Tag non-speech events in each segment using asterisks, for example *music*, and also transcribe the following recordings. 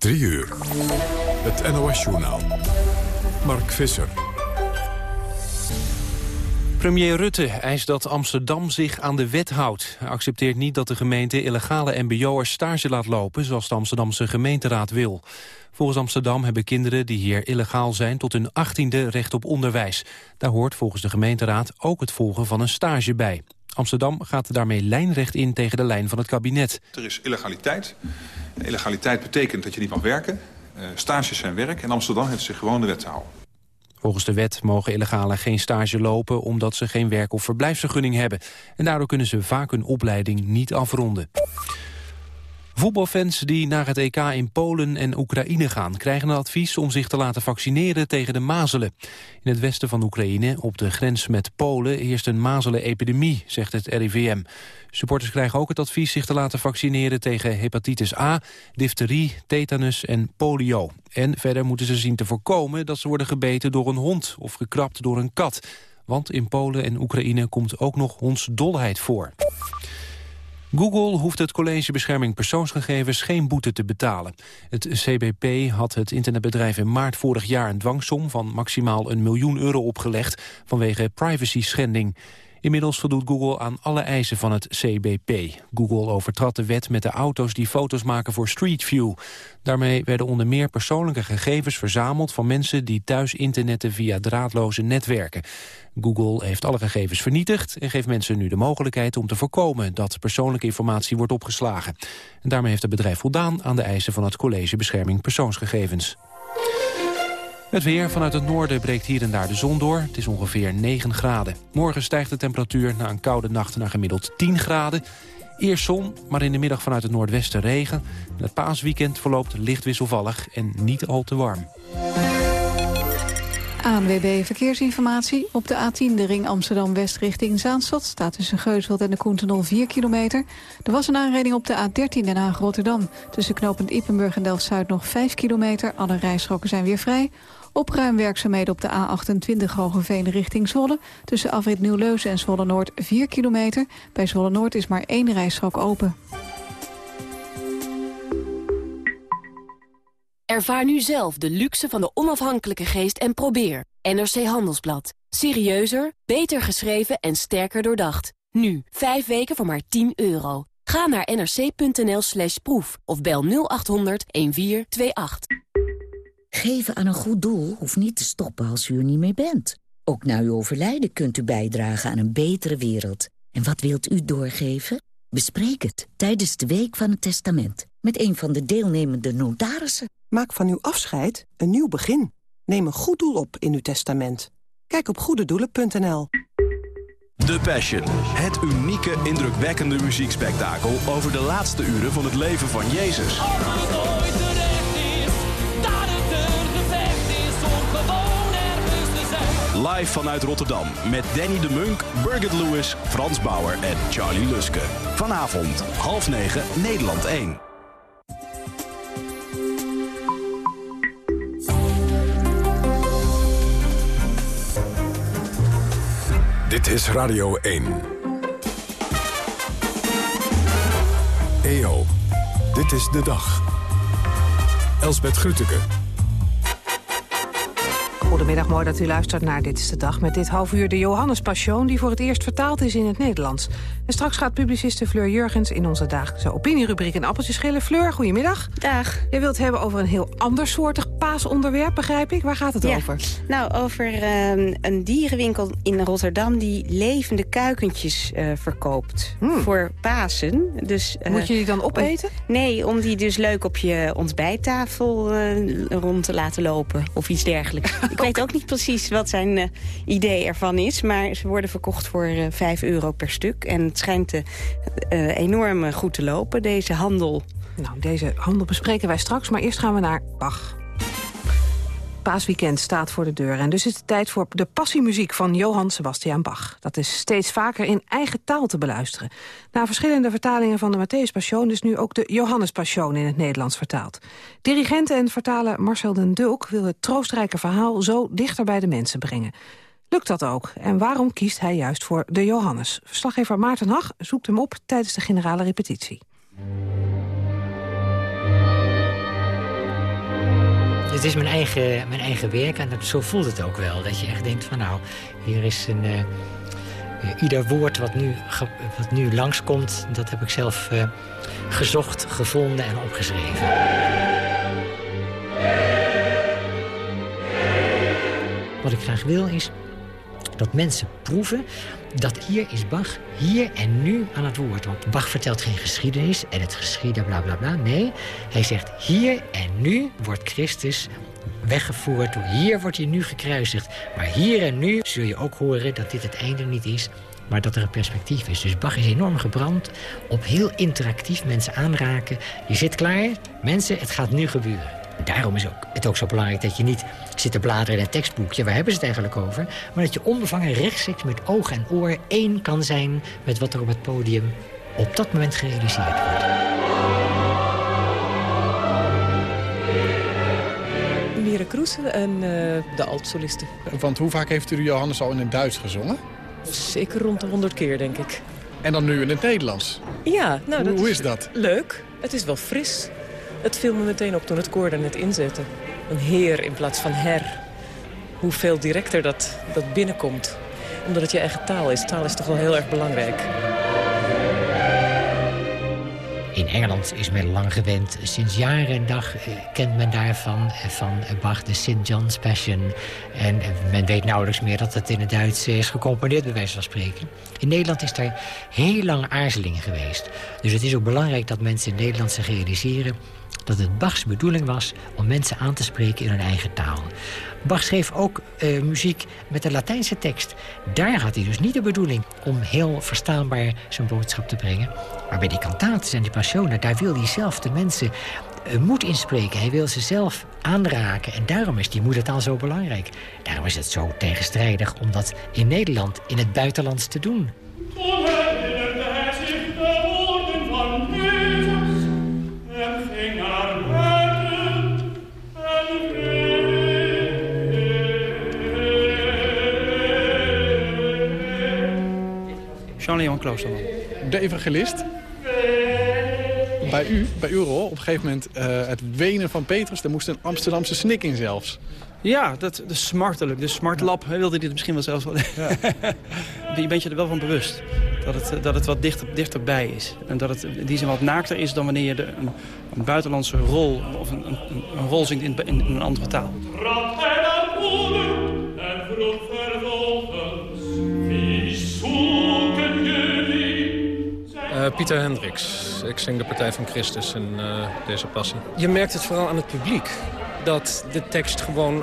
3 uur. Het NOS-journaal. Mark Visser. Premier Rutte eist dat Amsterdam zich aan de wet houdt. Hij accepteert niet dat de gemeente illegale mbo'ers stage laat lopen... zoals de Amsterdamse gemeenteraad wil. Volgens Amsterdam hebben kinderen die hier illegaal zijn... tot hun achttiende recht op onderwijs. Daar hoort volgens de gemeenteraad ook het volgen van een stage bij. Amsterdam gaat daarmee lijnrecht in tegen de lijn van het kabinet. Er is illegaliteit. Illegaliteit betekent dat je niet mag werken. Uh, stages zijn werk en Amsterdam heeft zich gewoon de wet te houden. Volgens de wet mogen illegalen geen stage lopen omdat ze geen werk- of verblijfsvergunning hebben. En daardoor kunnen ze vaak hun opleiding niet afronden. Voetbalfans die naar het EK in Polen en Oekraïne gaan... krijgen een advies om zich te laten vaccineren tegen de mazelen. In het westen van Oekraïne, op de grens met Polen... heerst een mazelenepidemie, zegt het RIVM. Supporters krijgen ook het advies zich te laten vaccineren... tegen hepatitis A, difterie, tetanus en polio. En verder moeten ze zien te voorkomen dat ze worden gebeten door een hond... of gekrapt door een kat. Want in Polen en Oekraïne komt ook nog hondsdolheid voor. Google hoeft het College Bescherming Persoonsgegevens geen boete te betalen. Het CBP had het internetbedrijf in maart vorig jaar een dwangsom van maximaal een miljoen euro opgelegd vanwege privacy schending. Inmiddels voldoet Google aan alle eisen van het CBP. Google overtrad de wet met de auto's die foto's maken voor Street View. Daarmee werden onder meer persoonlijke gegevens verzameld... van mensen die thuis internetten via draadloze netwerken. Google heeft alle gegevens vernietigd... en geeft mensen nu de mogelijkheid om te voorkomen... dat persoonlijke informatie wordt opgeslagen. En daarmee heeft het bedrijf voldaan aan de eisen van het College Bescherming Persoonsgegevens. Het weer vanuit het noorden breekt hier en daar de zon door. Het is ongeveer 9 graden. Morgen stijgt de temperatuur na een koude nacht naar gemiddeld 10 graden. Eerst zon, maar in de middag vanuit het noordwesten regen. Het paasweekend verloopt licht wisselvallig en niet al te warm. ANWB Verkeersinformatie. Op de A10 de ring Amsterdam-West richting Zaanstad... staat tussen Geusveld en de Koentenol 4 kilometer. Er was een aanrijding op de A13 Den Haag-Rotterdam. Tussen knooppunt Ippenburg en Delft-Zuid nog 5 kilometer. Alle rijstroken zijn weer vrij. Opruimwerkzaamheden op de A28 Hogeveen richting Zwolle. Tussen afrit Nieuw-Leuzen en Zwolle-Noord 4 kilometer. Bij Zwolle-Noord is maar één rijstrook open. Ervaar nu zelf de luxe van de onafhankelijke geest en probeer. NRC Handelsblad. Serieuzer, beter geschreven en sterker doordacht. Nu, 5 weken voor maar 10 euro. Ga naar nrc.nl slash proef of bel 0800 1428. Geven aan een goed doel hoeft niet te stoppen als u er niet meer bent. Ook na uw overlijden kunt u bijdragen aan een betere wereld. En wat wilt u doorgeven? Bespreek het tijdens de Week van het Testament... met een van de deelnemende notarissen. Maak van uw afscheid een nieuw begin. Neem een goed doel op in uw testament. Kijk op goededoelen.nl. The Passion. Het unieke, indrukwekkende muziekspektakel... over de laatste uren van het leven van Jezus. Live vanuit Rotterdam met Danny de Munk, Birgit Lewis, Frans Bauer en Charlie Luske. Vanavond, half negen, Nederland 1. Dit is Radio 1. EO, dit is de dag. Elsbeth Grütke. Goedemiddag, mooi dat u luistert naar Dit is de Dag. Met dit half uur de Johannes Passion, die voor het eerst vertaald is in het Nederlands. En straks gaat publiciste Fleur Jurgens in onze dagelijkse opinierubriek een appeltje schillen. Fleur, goedemiddag. Dag. Jij wilt het hebben over een heel ander soortig paasonderwerp, begrijp ik. Waar gaat het ja. over? Nou, over uh, een dierenwinkel in Rotterdam die levende kuikentjes uh, verkoopt Hmm. voor Pasen. Dus, uh, Moet je die dan opeten? Om, nee, om die dus leuk op je ontbijttafel uh, rond te laten lopen of iets dergelijks. *laughs* Ik weet ook niet precies wat zijn uh, idee ervan is. Maar ze worden verkocht voor uh, 5 euro per stuk. En het schijnt uh, enorm goed te lopen, deze handel. Nou, deze handel bespreken wij straks. Maar eerst gaan we naar Bach. Paasweekend staat voor de deur en dus is het tijd voor de passiemuziek van Johann Sebastian Bach. Dat is steeds vaker in eigen taal te beluisteren. Na verschillende vertalingen van de Matthäus Passion is nu ook de Johannes Passion in het Nederlands vertaald. Dirigent en vertaler Marcel den Dulk wil het troostrijke verhaal zo dichter bij de mensen brengen. Lukt dat ook? En waarom kiest hij juist voor de Johannes? Verslaggever Maarten Hag zoekt hem op tijdens de generale repetitie. Het is mijn eigen, mijn eigen werk en dat, zo voelt het ook wel. Dat je echt denkt van nou, hier is een... Uh, ieder woord wat nu, wat nu langskomt, dat heb ik zelf uh, gezocht, gevonden en opgeschreven. Wat ik graag wil is dat mensen proeven dat hier is Bach hier en nu aan het woord. Want Bach vertelt geen geschiedenis en het geschieden bla bla bla. Nee, hij zegt hier en nu wordt Christus weggevoerd. Hier wordt hij nu gekruisigd. Maar hier en nu zul je ook horen dat dit het einde niet is maar dat er een perspectief is. Dus Bach is enorm gebrand op heel interactief mensen aanraken. Je zit klaar, mensen, het gaat nu gebeuren. Daarom is het ook zo belangrijk dat je niet zit te bladeren in een tekstboekje... waar hebben ze het eigenlijk over? Maar dat je onbevangen rechtstreeks met oog en oor één kan zijn... met wat er op het podium op dat moment gerealiseerd wordt. Mire Kroese en uh, de altsolisten. Want hoe vaak heeft u Johannes al in het Duits gezongen? Zeker rond de 100 keer, denk ik. En dan nu in het Nederlands? Ja, nou, dat hoe is, is dat? Leuk. Het is wel fris. Het viel me meteen op toen het koor er net inzette. Een heer in plaats van her. Hoeveel directer dat, dat binnenkomt. Omdat het je eigen taal is. Taal is toch wel heel erg belangrijk. In Engeland is men lang gewend. Sinds jaren en dag eh, kent men daarvan eh, van Bach de St. John's Passion. En men weet nauwelijks meer dat het in het Duits is gecomponeerd, bij wijze van spreken. In Nederland is daar heel lang aarzeling geweest. Dus het is ook belangrijk dat mensen in Nederland zich realiseren dat het Bachs bedoeling was om mensen aan te spreken in hun eigen taal. Bach schreef ook uh, muziek met een Latijnse tekst. Daar had hij dus niet de bedoeling om heel verstaanbaar zijn boodschap te brengen. Maar bij die cantates en die passionen, daar wil hij zelf de mensen uh, moed inspreken. Hij wil ze zelf aanraken. En daarom is die moedertaal zo belangrijk. Daarom is het zo tegenstrijdig om dat in Nederland, in het buitenlands te doen. Jean-Leon Kloosterman. De evangelist. Bij u, bij uw rol, op een gegeven moment uh, het wenen van Petrus... daar moest een Amsterdamse snik in zelfs. Ja, dat, is smartelijk. De smartlab wilde dit misschien wel zelfs wel. Ja. *laughs* je bent je er wel van bewust. Dat het, dat het wat dichter, dichterbij is. En dat het in die zin wat naakter is dan wanneer je de, een, een buitenlandse rol... of een, een, een rol zingt in, in, in een andere taal. Pieter Hendricks. Ik zing de Partij van Christus in uh, deze passie. Je merkt het vooral aan het publiek. Dat de tekst gewoon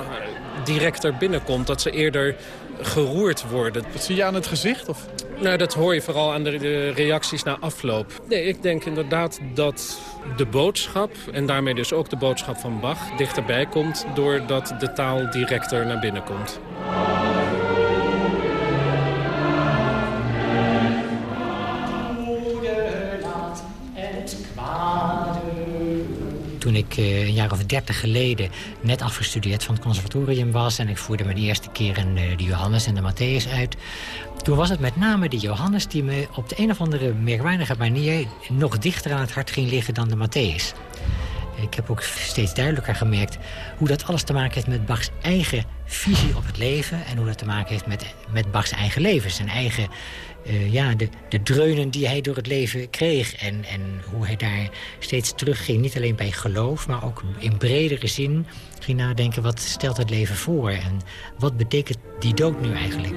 directer binnenkomt. Dat ze eerder geroerd worden. Wat zie je aan het gezicht? Of? Nou, dat hoor je vooral aan de, de reacties na afloop. Nee, ik denk inderdaad dat de boodschap... en daarmee dus ook de boodschap van Bach dichterbij komt... doordat de taal directer naar binnen komt. Toen ik uh, een jaar of dertig geleden net afgestudeerd van het conservatorium was... en ik voerde de eerste keer een, uh, de Johannes en de Matthäus uit... toen was het met name de Johannes die me op de een of andere merkwaardige manier... nog dichter aan het hart ging liggen dan de Matthäus. Ik heb ook steeds duidelijker gemerkt hoe dat alles te maken heeft met Bachs eigen visie op het leven... en hoe dat te maken heeft met, met Bachs eigen leven, zijn eigen uh, ja, de, de dreunen die hij door het leven kreeg. En, en hoe hij daar steeds terugging. Niet alleen bij geloof, maar ook in bredere zin ging nadenken... wat stelt het leven voor en wat betekent die dood nu eigenlijk?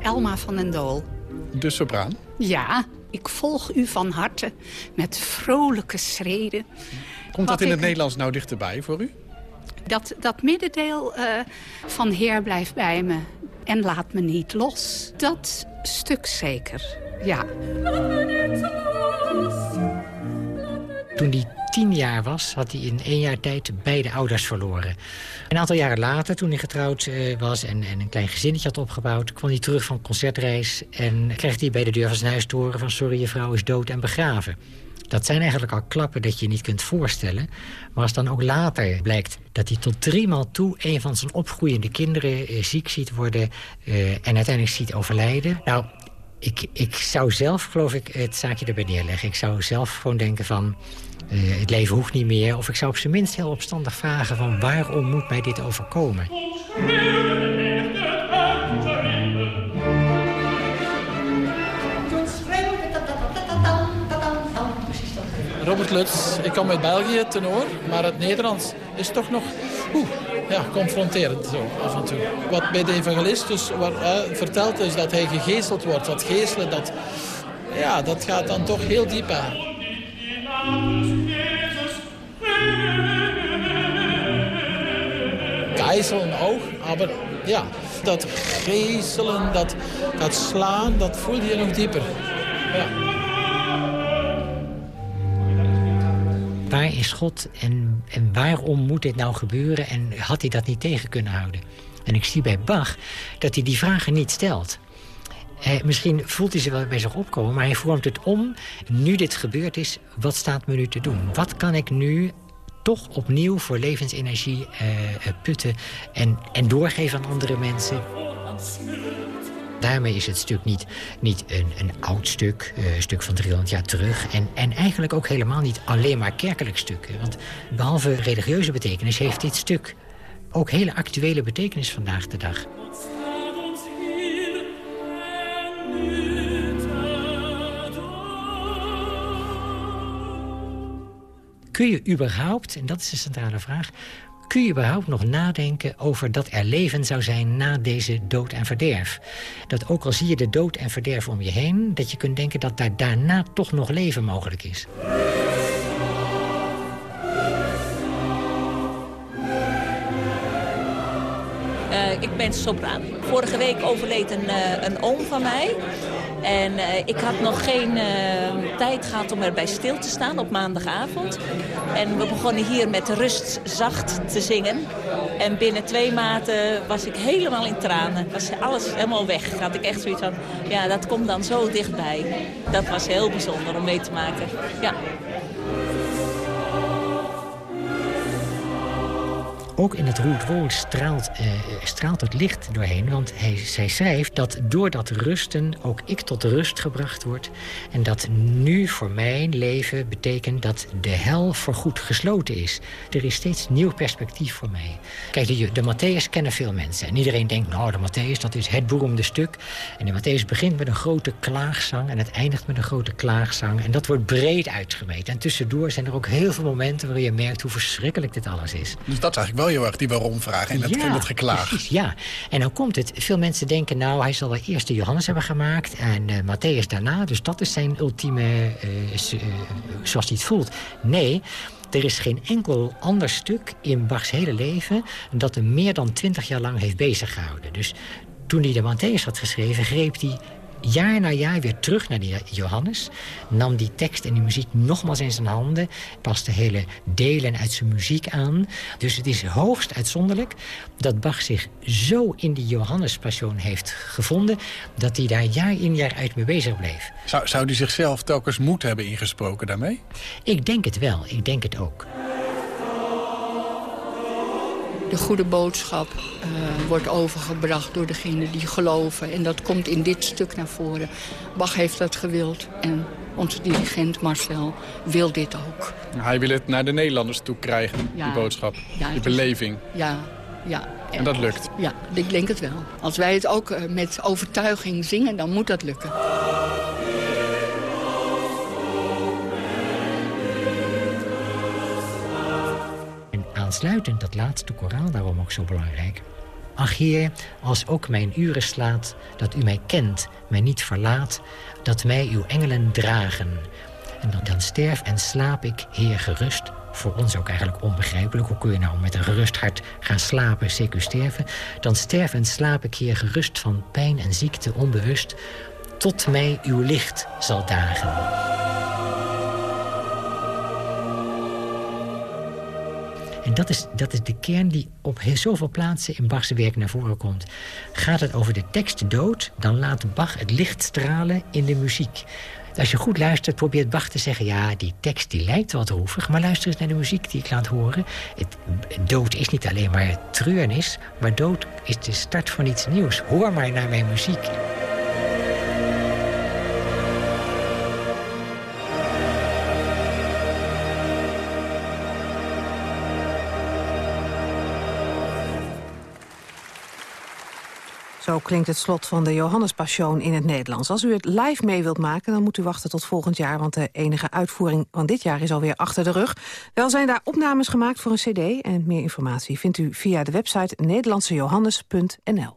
Elma van den Dool. De sopraan? Ja, ik volg u van harte met vrolijke schreden. Komt dat in het Nederlands nou dichterbij voor u? Dat, dat middendeel uh, van Heer blijf bij me en laat me niet los. Dat stuk zeker, ja. Toen hij tien jaar was, had hij in één jaar tijd beide ouders verloren. Een aantal jaren later, toen hij getrouwd uh, was en, en, een klein gezinnetje had opgebouwd... kwam hij terug van concertreis en kreeg hij bij de deur van zijn huis te horen van... sorry, je vrouw is dood en begraven. Dat zijn eigenlijk al klappen dat je niet kunt voorstellen. Maar als dan ook later blijkt dat hij tot driemaal toe... een van zijn opgroeiende kinderen eh, ziek ziet worden... Uh, en uiteindelijk ziet overlijden... Nou, Ik, ik zou zelf, geloof ik, het zaakje erbij neerleggen. Ik zou zelf gewoon denken van... eh, het leven hoeft niet meer. Of ik zou op zijn minst heel opstandig vragen van... waarom moet mij dit overkomen? Robert Lutz, ik kom uit België, tenor, maar het Nederlands is toch nog oeh, ja, confronterend zo, af en toe. Wat bij de evangelist dus waar, eh, vertelt is dat hij gegezeld wordt. Dat gezelen, dat, ja, dat gaat dan toch heel diep aan. Geiseln ook, maar ja, dat gezelen, dat, dat slaan, dat voel je nog dieper. Ja. Waar is God en, en waarom moet dit nou gebeuren? En had hij dat niet tegen kunnen houden? En ik zie bij Bach dat hij die vragen niet stelt. Eh, misschien voelt hij ze wel bij zich opkomen, maar hij vormt het om. Nu dit gebeurd is, wat staat me nu te doen? Wat kan ik nu toch opnieuw voor levensenergie eh, eh, putten en, en doorgeven aan andere mensen? Daarmee is het stuk niet, niet een, een oud stuk, eh, een stuk van 300 jaar terug. En, en eigenlijk ook helemaal niet alleen maar kerkelijk stuk. Want behalve religieuze betekenis heeft dit stuk ook hele actuele betekenis vandaag de dag. Kun je überhaupt, en dat is de centrale vraag... kun je überhaupt nog nadenken over dat er leven zou zijn na deze dood en verderf? Dat ook al zie je de dood en verderf om je heen... dat je kunt denken dat daar daarna toch nog leven mogelijk is. Uh, ik ben sopraan. Vorige week overleed een, uh, een oom van mij. En uh, ik had nog geen tijd gehad om erbij stil te staan op maandagavond. En we begonnen hier met rust zacht te zingen. En binnen twee maanden was ik helemaal in tranen. Was alles helemaal weg. Had ik echt zoiets van, ja, dat komt dan zo dichtbij. Dat was heel bijzonder om mee te maken. Ja. Ook in het Roerwoord straalt, uh, straalt het licht doorheen. Want hij, zij schrijft dat door dat rusten ook ik tot rust gebracht word. En dat nu voor mijn leven betekent dat de hel voorgoed gesloten is. Er is steeds nieuw perspectief voor mij. Kijk, de, de Matthäus kennen veel mensen. En iedereen denkt, nou, de Matthäus, dat is het beroemde stuk. En de Matthäus begint met een grote klaagzang en het eindigt met een grote klaagzang. En dat wordt breed uitgemeten. En tussendoor zijn er ook heel veel momenten waarin je merkt hoe verschrikkelijk dit alles is. Dus dat is eigenlijk wel heel erg die waarom-vraag in, ja, in het geklaag. Precies, ja, en dan komt het. Veel mensen denken, nou, hij zal wel eerst de Johannes hebben gemaakt... en uh, Matthäus daarna, dus dat is zijn ultieme, uh, zoals hij het voelt. Nee, er is geen enkel ander stuk in Bachs hele leven... dat hem meer dan twintig jaar lang heeft beziggehouden. Dus toen hij de Matthäus had geschreven, greep hij jaar na jaar weer terug naar die Johannes. Nam die tekst en die muziek nogmaals in zijn handen. Paste hele delen uit zijn muziek aan. Dus het is hoogst uitzonderlijk dat Bach zich zo in die Johannespassion heeft gevonden... dat hij daar jaar in jaar uit mee bezig bleef. Zou, zou hij zichzelf telkens moed hebben ingesproken daarmee? Ik denk het wel. Ik denk het ook. De goede boodschap uh, wordt overgebracht door degenen die geloven. En dat komt in dit stuk naar voren. Bach heeft dat gewild en onze dirigent Marcel wil dit ook. Hij wil het naar de Nederlanders toe krijgen, ja. die boodschap, ja, die beleving. Ja, ja. En dat lukt? Ja, ik denk het wel. Als wij het ook uh, met overtuiging zingen, dan moet dat lukken. Aansluitend dat laatste koraal daarom ook zo belangrijk. Ach Heer, als ook mijn uren slaat, dat u mij kent, mij niet verlaat, dat mij uw engelen dragen. En dan, dan sterf en slaap ik, Heer, gerust. Voor ons ook eigenlijk onbegrijpelijk. Hoe kun je nou met een gerust hart gaan slapen, zeker sterven? Dan sterf en slaap ik, Heer, gerust van pijn en ziekte onbewust, tot mij uw licht zal dagen. En dat is, dat is de kern die op heel zoveel plaatsen in Bach's werk naar voren komt. Gaat het over de tekst dood, dan laat Bach het licht stralen in de muziek. Als je goed luistert, probeert Bach te zeggen... ja, die tekst die lijkt wat droevig, maar luister eens naar de muziek die ik laat horen. Het, dood is niet alleen maar treurnis, maar dood is de start van iets nieuws. Hoor maar naar mijn muziek. Zo klinkt het slot van de Johannes Passion in het Nederlands. Als u het live mee wilt maken, dan moet u wachten tot volgend jaar... want de enige uitvoering van dit jaar is alweer achter de rug. Wel zijn daar opnames gemaakt voor een cd... en meer informatie vindt u via de website nederlandsejohannes.nl.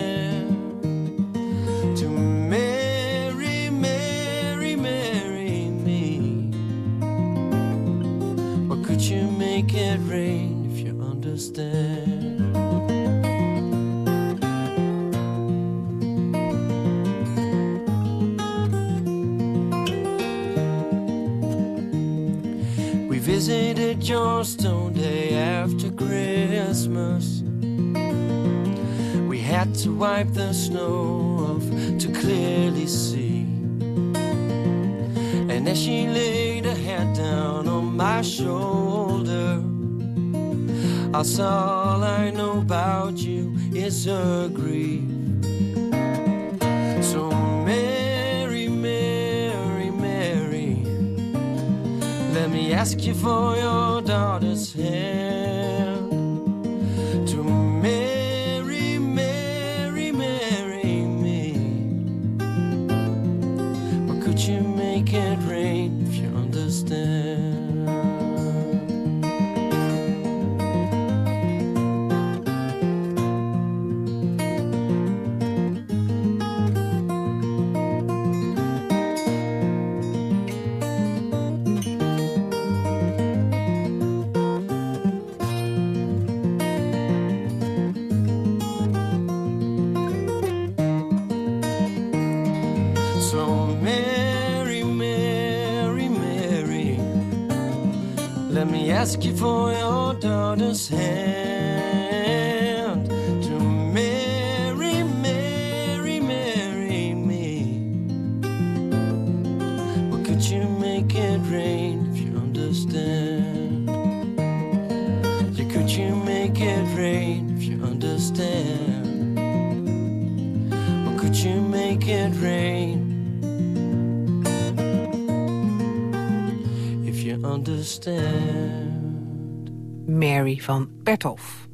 You make it rain if you understand? We visited your stone day after Christmas. We had to wipe the snow off to clearly see. And as she laid her head down on my shoulder, Saw all I know about you is her grief. So, Mary, Mary, Mary, let me ask you for your daughter's hand. Ask you for your daughter's hand to marry, marry, marry me. Or could you make it rain if you understand? Yeah, could you make it rain if you understand? Or could you make it rain? If you understand. Mary van Berthof.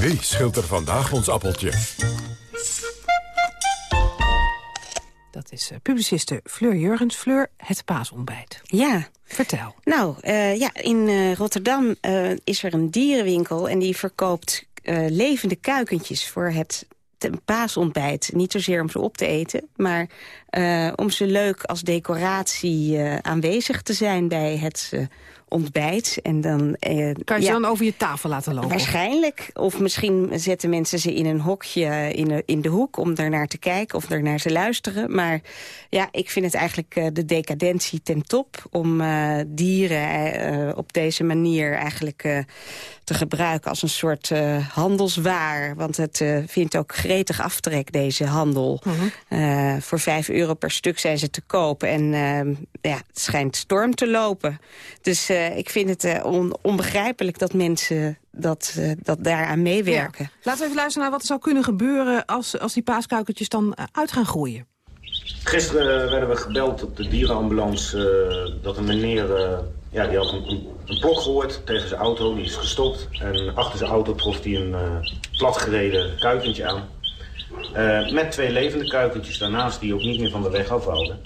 Wie schilt er vandaag ons appeltje? Dat is eh, publiciste Fleur Jurgens. Fleur, het paasontbijt. Ja. Vertel. Nou, eh, ja, in eh, Rotterdam eh, is er een dierenwinkel... en die verkoopt eh, levende kuikentjes voor het paasontbijt. Niet zozeer om ze op te eten, maar eh, om ze leuk als decoratie eh, aanwezig te zijn bij het eh, ontbijt. En dan, eh, Kan je ze ja, dan over je tafel laten lopen? Waarschijnlijk. Of misschien zetten mensen ze in een hokje in de, in de hoek... om daarnaar te kijken of daarnaar te luisteren. Maar ja, ik vind het eigenlijk eh, de decadentie ten top... om eh, dieren op deze manier eigenlijk te gebruiken... als een soort handelswaar. Want het vindt ook gretig aftrek, deze handel. Eh, voor 5 euro per stuk zijn ze te kopen. En ja, het schijnt storm te lopen. Dus eh, ik vind het eh, on- onbegrijpelijk dat mensen dat, eh, dat daaraan meewerken. Laten we even luisteren naar wat er zou kunnen gebeuren... als, als die paaskuikentjes dan uit gaan groeien. Gisteren werden we gebeld op de dierenambulance eh, dat een meneer eh, Ja, die had een, een, een blok gehoord tegen zijn auto, die is gestopt. En achter zijn auto trof hij een uh, platgereden kuikentje aan. Uh, met twee levende kuikentjes daarnaast die ook niet meer van de weg afhouden.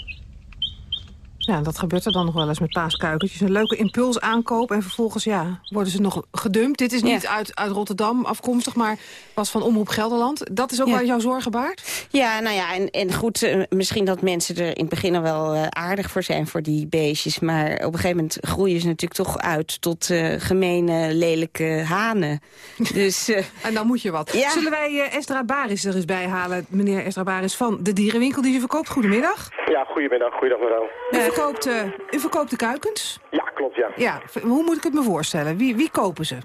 Ja, dat gebeurt er dan nog wel eens met paaskuikentjes. Een leuke impuls aankoop en vervolgens ja, worden ze nog gedumpt. Dit is niet ja. uit, uit Rotterdam afkomstig, maar was van Omroep Gelderland. Dat is ook ja. waar jouw zorgen baart? Ja, nou ja, en, en goed, uh, misschien dat mensen er in het begin al wel uh, aardig voor zijn voor die beestjes. Maar op een gegeven moment groeien ze natuurlijk toch uit tot uh, gemene, lelijke hanen. *laughs* dus, en dan moet je wat. Ja. Zullen wij Estra Baris er eens bij halen, meneer Estra Baris van de dierenwinkel die ze verkoopt? Goedemiddag. Ja, goedemiddag. Goeiedag mevrouw. U verkoopt, uh, u verkoopt de kuikens? Ja, klopt, ja. ja. Hoe moet ik het me voorstellen? Wie, wie kopen ze? Uh,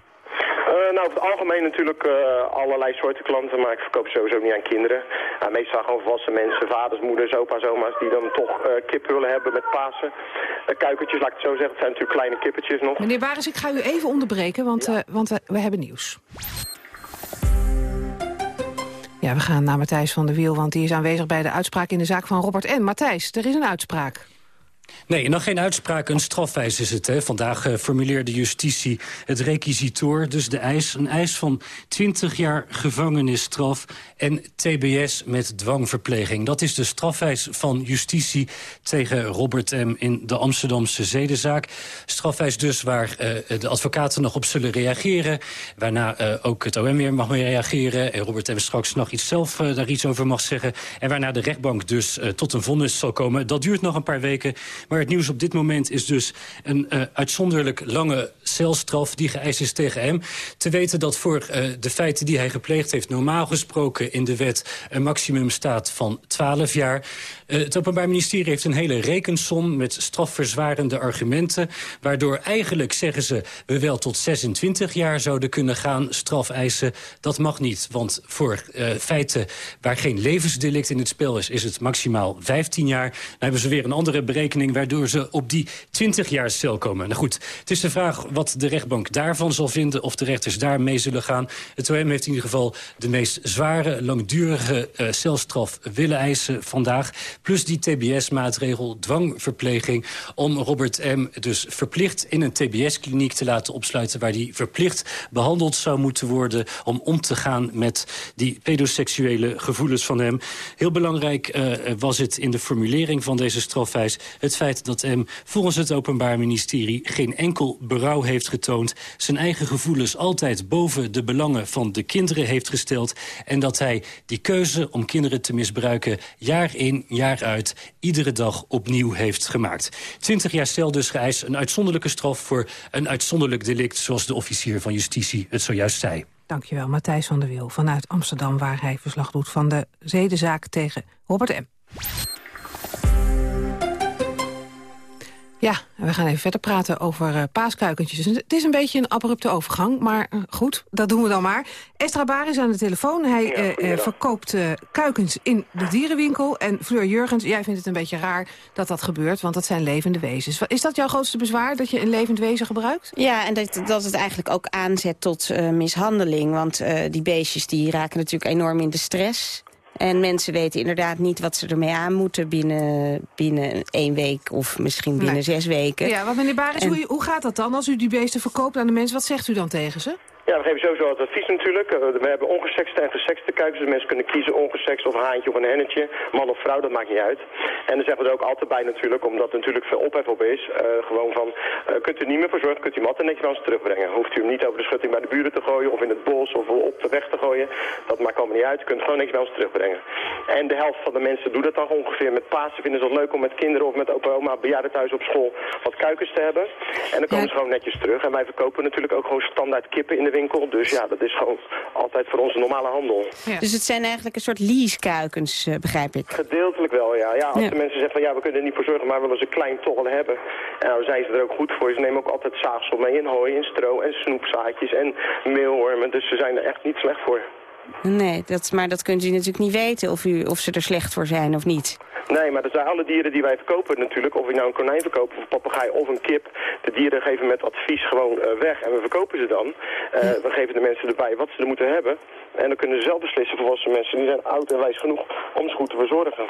nou, over het algemeen natuurlijk uh, allerlei soorten klanten, maar ik verkoop sowieso niet aan kinderen. Uh, meestal gewoon volwassen mensen, vaders, moeders, opa's, oma's, die dan toch kip willen hebben met Pasen. kuikentjes, laat ik het zo zeggen, het zijn natuurlijk kleine kippetjes nog. Meneer Baris, ik ga u even onderbreken, want, ja. want we hebben nieuws. Ja, we gaan naar Matthijs van der Wiel, want die is aanwezig bij de uitspraak in de zaak van Robert N. Matthijs, er is een uitspraak. Nee, nog geen uitspraak, een strafwijs is het. Hè. Vandaag uh, formuleerde justitie het requisitoor, dus de eis. Een eis van 20 jaar gevangenisstraf en tbs met dwangverpleging. Dat is de strafwijs van justitie tegen Robert M. in de Amsterdamse zedenzaak. Strafwijs dus waar uh, de advocaten nog op zullen reageren. Waarna uh, ook het OM weer mag reageren. En Robert M. straks nog iets zelf daar iets over mag zeggen. En waarna de rechtbank dus tot een vonnis zal komen. Dat duurt nog een paar weken. Maar het nieuws op dit moment is dus een uitzonderlijk lange celstraf die geëist is tegen hem. Te weten dat voor de feiten die hij gepleegd heeft normaal gesproken in de wet een maximum staat van 12 jaar. Uh, het Openbaar Ministerie heeft een hele rekensom met strafverzwarende argumenten. Waardoor eigenlijk, zeggen ze, we wel tot 26 jaar zouden kunnen gaan strafeisen. Dat mag niet, want voor uh, feiten waar geen levensdelict in het spel is... is het maximaal 15 jaar. Dan hebben ze weer een andere berekening waardoor ze op die 20 jaar cel komen. Nou goed, het is de vraag wat de rechtbank daarvan zal vinden... of de rechters daar mee zullen gaan. Het OM heeft in ieder geval de meest zware, langdurige uh, celstraf willen eisen vandaag. Plus die TBS-maatregel, dwangverpleging... om Robert M. dus verplicht in een TBS-kliniek te laten opsluiten... waar hij verplicht behandeld zou moeten worden... om om te gaan met die pedoseksuele gevoelens van hem. Heel belangrijk uh, was het in de formulering van deze strafwijs... het feit dat M volgens het Openbaar Ministerie... geen enkel berouw heeft getoond... zijn eigen gevoelens altijd boven de belangen van de kinderen heeft gesteld... en dat hij die keuze om kinderen te misbruiken... jaar in, jaar uit, iedere dag opnieuw heeft gemaakt. 20 jaar stel dus geëist, een uitzonderlijke straf... voor een uitzonderlijk delict, zoals de officier van justitie het zojuist zei. Dankjewel, Matthijs van der Wiel vanuit Amsterdam... waar hij verslag doet van de zedenzaak tegen Robert M. Ja, we gaan even verder praten over uh, paaskuikentjes. Het is een beetje een abrupte overgang, maar uh, goed, dat doen we dan maar. Estra Bar is aan de telefoon. Hij ja, uh, verkoopt kuikens in de dierenwinkel. En Fleur Jurgens, jij vindt het een beetje raar dat dat gebeurt, want dat zijn levende wezens. Is dat jouw grootste bezwaar, dat je een levend wezen gebruikt? Ja, en dat, dat het eigenlijk ook aanzet tot mishandeling. Want die beestjes die raken natuurlijk enorm in de stress. En mensen weten inderdaad niet wat ze ermee aan moeten binnen, binnen één week of misschien binnen nee. zes weken. Ja, want meneer Baris, en... hoe, hoe gaat dat dan als u die beesten verkoopt aan de mensen? Wat zegt u dan tegen ze? Ja, we geven sowieso het advies natuurlijk. We hebben ongesexte en gesexte kuikens. Dus mensen kunnen kiezen ongesext of een haantje of een hennetje. Man of vrouw, dat maakt niet uit. En dan zeggen we er ook altijd bij natuurlijk, omdat er natuurlijk veel ophef op is. Uh, gewoon van, uh, kunt u niet meer voor zorgen, kunt u matten netjes bij ons terugbrengen. Hoeft u hem niet over de schutting bij de buren te gooien of in het bos of op de weg te gooien. Dat maakt allemaal niet uit. U kunt gewoon niks bij ons terugbrengen. En de helft van de mensen doet dat dan ongeveer. Met Pasen vinden ze het leuk om met kinderen of met opa oma bejaarden thuis op school wat kuikens te hebben. En dan komen ja. ze gewoon netjes terug. En wij verkopen natuurlijk ook gewoon standaard kippen in de winkel. Dus ja, dat is gewoon altijd voor onze normale handel. Ja. Dus het zijn eigenlijk een soort leasekuikens, uh, begrijp ik? Gedeeltelijk wel, ja. ja als ja. de mensen zeggen van ja, we kunnen er niet voor zorgen, maar willen ze klein toch wel hebben. En dan zijn ze er ook goed voor. Ze nemen ook altijd zaagsel mee en hooi en stro en snoepzaadjes en meelwormen. Dus ze zijn er echt niet slecht voor. Nee, dat, maar dat kunt u natuurlijk niet weten of, u, of ze er slecht voor zijn of niet. Nee, maar dat zijn alle dieren die wij verkopen natuurlijk. Of je nou een konijn verkoopt, of een papegaai of een kip. De dieren geven met advies gewoon uh, weg en we verkopen ze dan. Uh, we geven de mensen erbij wat ze er moeten hebben. En dan kunnen ze zelf beslissen, volwassen mensen. Die zijn oud en wijs genoeg om ze goed te verzorgen.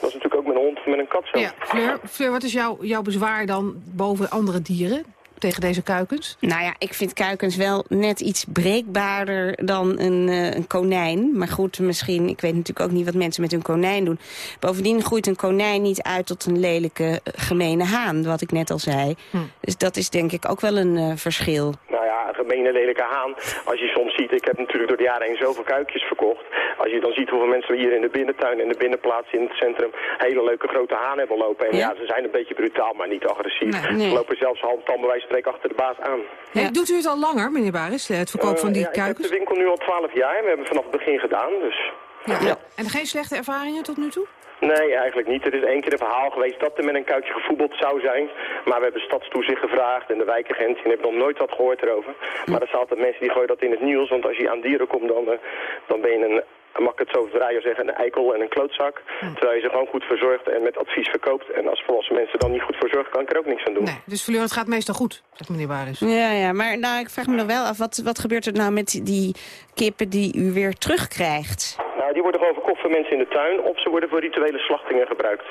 Dat is natuurlijk ook met een hond of met een kat zo. Ja, Fleur, Fleur wat is jouw, jouw bezwaar dan boven andere dieren tegen deze kuikens? Nou ja, ik vind kuikens wel net iets breekbaarder dan een, eh, een konijn. Maar goed, misschien, ik weet natuurlijk ook niet wat mensen met hun konijn doen. Bovendien groeit een konijn niet uit tot een lelijke, eh, gemene haan, wat ik net al zei. Dus dat is denk ik ook wel een eh, verschil. Nou ja, een gemene lelijke haan. Als je soms ziet, ik heb natuurlijk door de jaren heen zoveel kuikjes verkocht. Als je dan ziet hoeveel mensen hier in de binnentuin en de binnenplaats in het centrum hele leuke grote haan hebben lopen. En ja, ze zijn een beetje brutaal, maar niet agressief. Nee, nee. Ze lopen zelfs handtam van achter de baas aan. Hey, doet u het al langer, meneer Baris, het verkoop van Eh, die ja, Ik kuikens? heb de winkel nu al 12 jaar en we hebben vanaf het begin gedaan. Dus Ja. En geen slechte ervaringen tot nu toe? Nee, eigenlijk niet. Er is één keer een verhaal geweest dat er met een kuikje gevoetbald zou zijn. Maar we hebben stadstoezicht gevraagd en de wijkagent die hebben nog nooit wat gehoord erover. Maar er zijn altijd mensen die gooien dat in het nieuws. Want als je aan dieren komt, dan, eh, dan ben je een, mag ik het zo vrij zeggen, een eikel en een klootzak. Terwijl je ze gewoon goed verzorgt en met advies verkoopt. En als volwassen mensen dan niet goed verzorgen, kan ik er ook niks aan doen. Dus Fleur, het gaat meestal goed, zegt meneer Baris. Ja, ja, maar nou, ik vraag me nog wel af, wat, wat gebeurt er nou met die kippen die u weer terugkrijgt? Nou, die worden gewoon verkocht voor mensen in de tuin. Of ze worden voor rituele slachtingen gebruikt.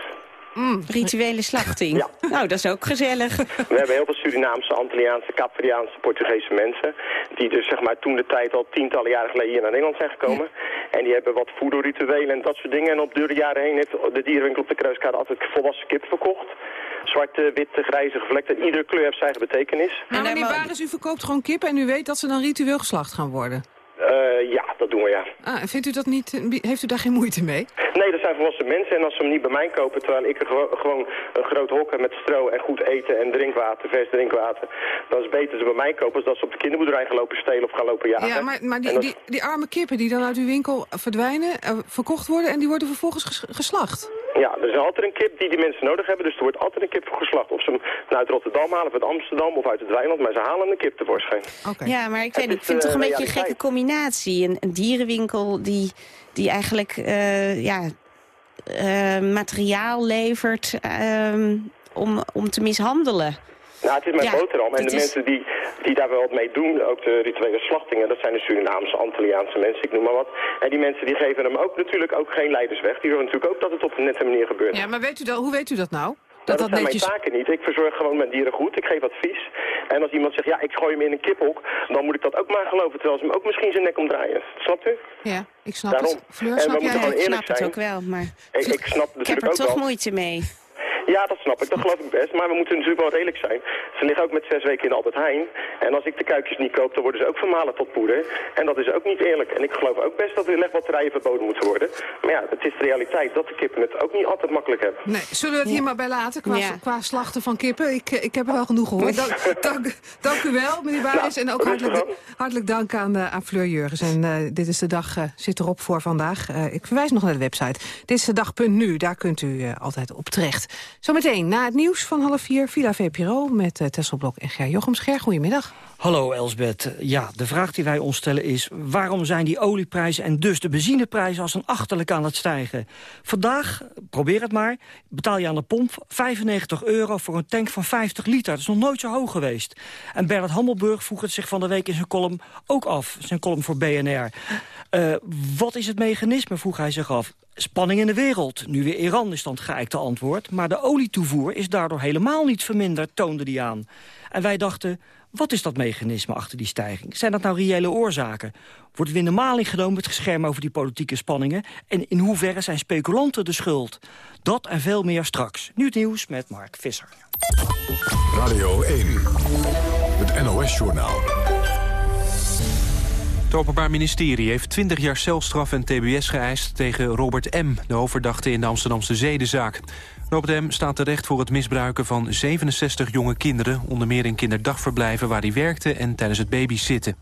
Rituele slachting. Ja. Nou, dat is ook gezellig. We hebben heel veel Surinaamse, Antilliaanse, Capverdiaanse, Portugese mensen. Die dus zeg maar toen de tijd al tientallen jaren geleden hier naar Nederland zijn gekomen. En die hebben wat voederrituelen en dat soort dingen. En op de jaren heen heeft de dierenwinkel op de Kruiskade altijd volwassen kip verkocht. Zwarte, witte, grijze, gevlekt. En iedere kleur heeft zijn eigen betekenis. Maar meneer Baris, u verkoopt gewoon kippen en u weet dat ze dan ritueel geslacht gaan worden. Eh, ja, dat doen we ja. Ah, vindt u dat niet, heeft u daar geen moeite mee? Nee, dat zijn volwassen mensen. En als ze hem niet bij mij kopen, terwijl ik er gewo- gewoon een groot hok heb met stro en goed eten en drinkwater, vers drinkwater, dan is het beter ze bij mij kopen dan dat ze op de kinderboerderij gaan lopen stelen of gaan lopen jagen. Ja, maar, maar die, dat- die, die arme kippen die dan uit uw winkel verdwijnen, eh, verkocht worden... en die worden vervolgens ges- geslacht. Ja, er is altijd een kip die die mensen nodig hebben, dus er wordt altijd een kip voor geslacht. Of ze hem nou uit Rotterdam halen, of uit Amsterdam, of uit het weiland, maar ze halen een kip tevoorschijn. Ja, maar ik, weet, ik vind het toch een beetje een gekke combinatie. Een, een dierenwinkel die, die eigenlijk eh, ja, eh, materiaal levert ehm, om, om te mishandelen. Nou, het is mijn Ja, boterham. En de is- mensen die, die daar wel wat mee doen, ook de rituele slachtingen, dat zijn de Surinaamse, Antilliaanse mensen, ik noem maar wat. En die mensen die geven hem ook natuurlijk ook geen leiders weg. Die willen natuurlijk ook dat het op een nette manier gebeurt. Ja, maar weet u dat, hoe weet u dat nou? Dat, dat zijn netjes- mijn taken niet. Ik verzorg gewoon mijn dieren goed. Ik geef advies. En als iemand zegt, ja, ik gooi hem in een kiphok, dan moet ik dat ook maar geloven. Terwijl ze hem ook misschien zijn nek omdraaien. Snapt u? Ja, ik snap Daarom. het. Fleur, En snap we jij moeten het? gewoon ik eerlijk snap het zijn. ook wel, maar Ik, ik snap ik heb natuurlijk er ook toch wel. moeite mee. Ja, dat snap ik. Dat geloof ik best. Maar we moeten natuurlijk wel redelijk zijn. Ze liggen ook met zes weken in Albert Heijn. En als ik de kuikjes niet koop, dan worden ze ook vermalen tot poeder. En dat is ook niet eerlijk. En ik geloof ook best dat er legbatterijen verboden moeten worden. Maar ja, het is de realiteit dat de kippen het ook niet altijd makkelijk hebben. Nee, zullen we het hier maar bij laten qua, Ja. qua slachten van kippen? Ik, eh, ik heb er wel genoeg gehoord. Dank, dank, dank u wel, meneer Baris. Nou, en ook hartelijk, hartelijk dank aan, eh, aan Fleur Jurgens. En eh, dit is de dag, eh, zit erop voor vandaag. Eh, ik verwijs nog naar de website. Dit is de dag.nu, daar kunt u altijd op terecht. Zometeen, na het nieuws van half vier, Villa VPRO... met uh, Tesselblok en Ger Jochems. Ger, goedemiddag. Hallo Elsbeth. Ja, de vraag die wij ons stellen is... waarom zijn die olieprijzen en dus de benzineprijzen als een achterlijk aan het stijgen? Vandaag, probeer het maar, betaal je aan de pomp 95 euro voor een tank van 50 liter. Dat is nog nooit zo hoog geweest. En Bernard Hammelburg vroeg het zich van de week in zijn column ook af. Zijn column voor BNR. Uh, wat is het mechanisme, vroeg hij zich af. Spanning in de wereld. Nu weer Iran is dan het geëikte antwoord. Maar de olietoevoer is daardoor helemaal niet verminderd, toonde hij aan. En wij dachten, wat is dat mechanisme achter die stijging? Zijn dat nou reële oorzaken? Wordt er in de maling genomen het gescherm over die politieke spanningen? En in hoeverre zijn speculanten de schuld? Dat en veel meer straks. Nu het nieuws met Mark Visser. Radio 1, het NOS-journaal. Het Openbaar Ministerie heeft 20 jaar celstraf en tbs geëist tegen Robert M., de hoofdverdachte in de Amsterdamse zedenzaak. Robert M. staat terecht voor het misbruiken van 67 jonge kinderen... onder meer in kinderdagverblijven waar hij werkte en tijdens het babysitten.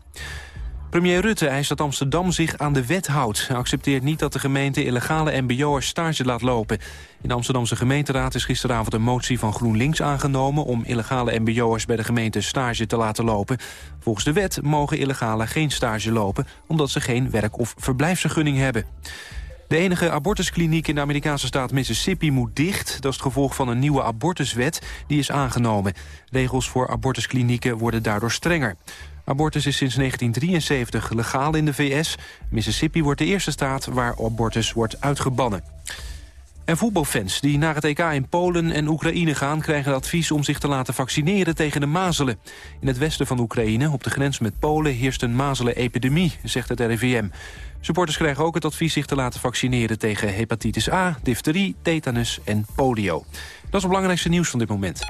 Premier Rutte eist dat Amsterdam zich aan de wet houdt. Hij accepteert niet dat de gemeente illegale mbo'ers stage laat lopen. In de Amsterdamse gemeenteraad is gisteravond een motie van GroenLinks aangenomen... om illegale mbo'ers bij de gemeente stage te laten lopen. Volgens de wet mogen illegale geen stage lopen... omdat ze geen werk- of verblijfsvergunning hebben. De enige abortuskliniek in de Amerikaanse staat Mississippi moet dicht. Dat is het gevolg van een nieuwe abortuswet die is aangenomen. Regels voor abortusklinieken worden daardoor strenger. Abortus is sinds 1973 legaal in de VS. Mississippi wordt de eerste staat waar abortus wordt uitgebannen. En voetbalfans die naar het EK in Polen en Oekraïne gaan... krijgen advies om zich te laten vaccineren tegen de mazelen. In het westen van Oekraïne, op de grens met Polen... heerst een mazelenepidemie, zegt het RIVM. Supporters krijgen ook het advies zich te laten vaccineren... tegen hepatitis A, difterie, tetanus en polio. Dat is het belangrijkste nieuws van dit moment.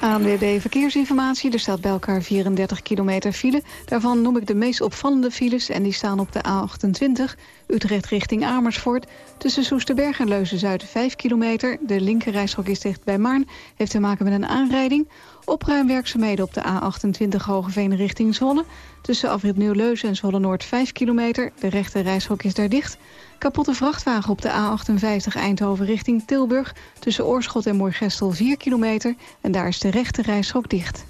ANWB Verkeersinformatie. Er staat bij elkaar 34 kilometer file. Daarvan noem ik de meest opvallende files en die staan op de A28... Utrecht richting Amersfoort. Tussen Soesterberg en Leuzen-Zuid 5 kilometer. De linkerrijstrook is dicht bij Maarn. Heeft te maken met een aanrijding. Opruimwerkzaamheden op de A28 Hogeveen richting Zwolle. Tussen afrit Nieuw-Leuzen en Zwolle-Noord 5 kilometer. De rechte reishok is daar dicht. Kapotte vrachtwagen op de A58 Eindhoven richting Tilburg. Tussen Oorschot en Moorgestel 4 kilometer. En daar is de rechte reishok dicht.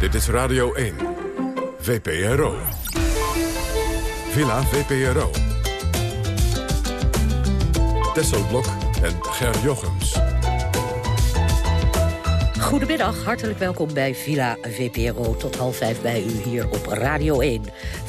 Dit is Radio 1. VPRO. Villa VPRO. Tesselblok en Ger Jochems. Goedemiddag, hartelijk welkom bij Villa VPRO. Tot half vijf bij u hier op Radio 1.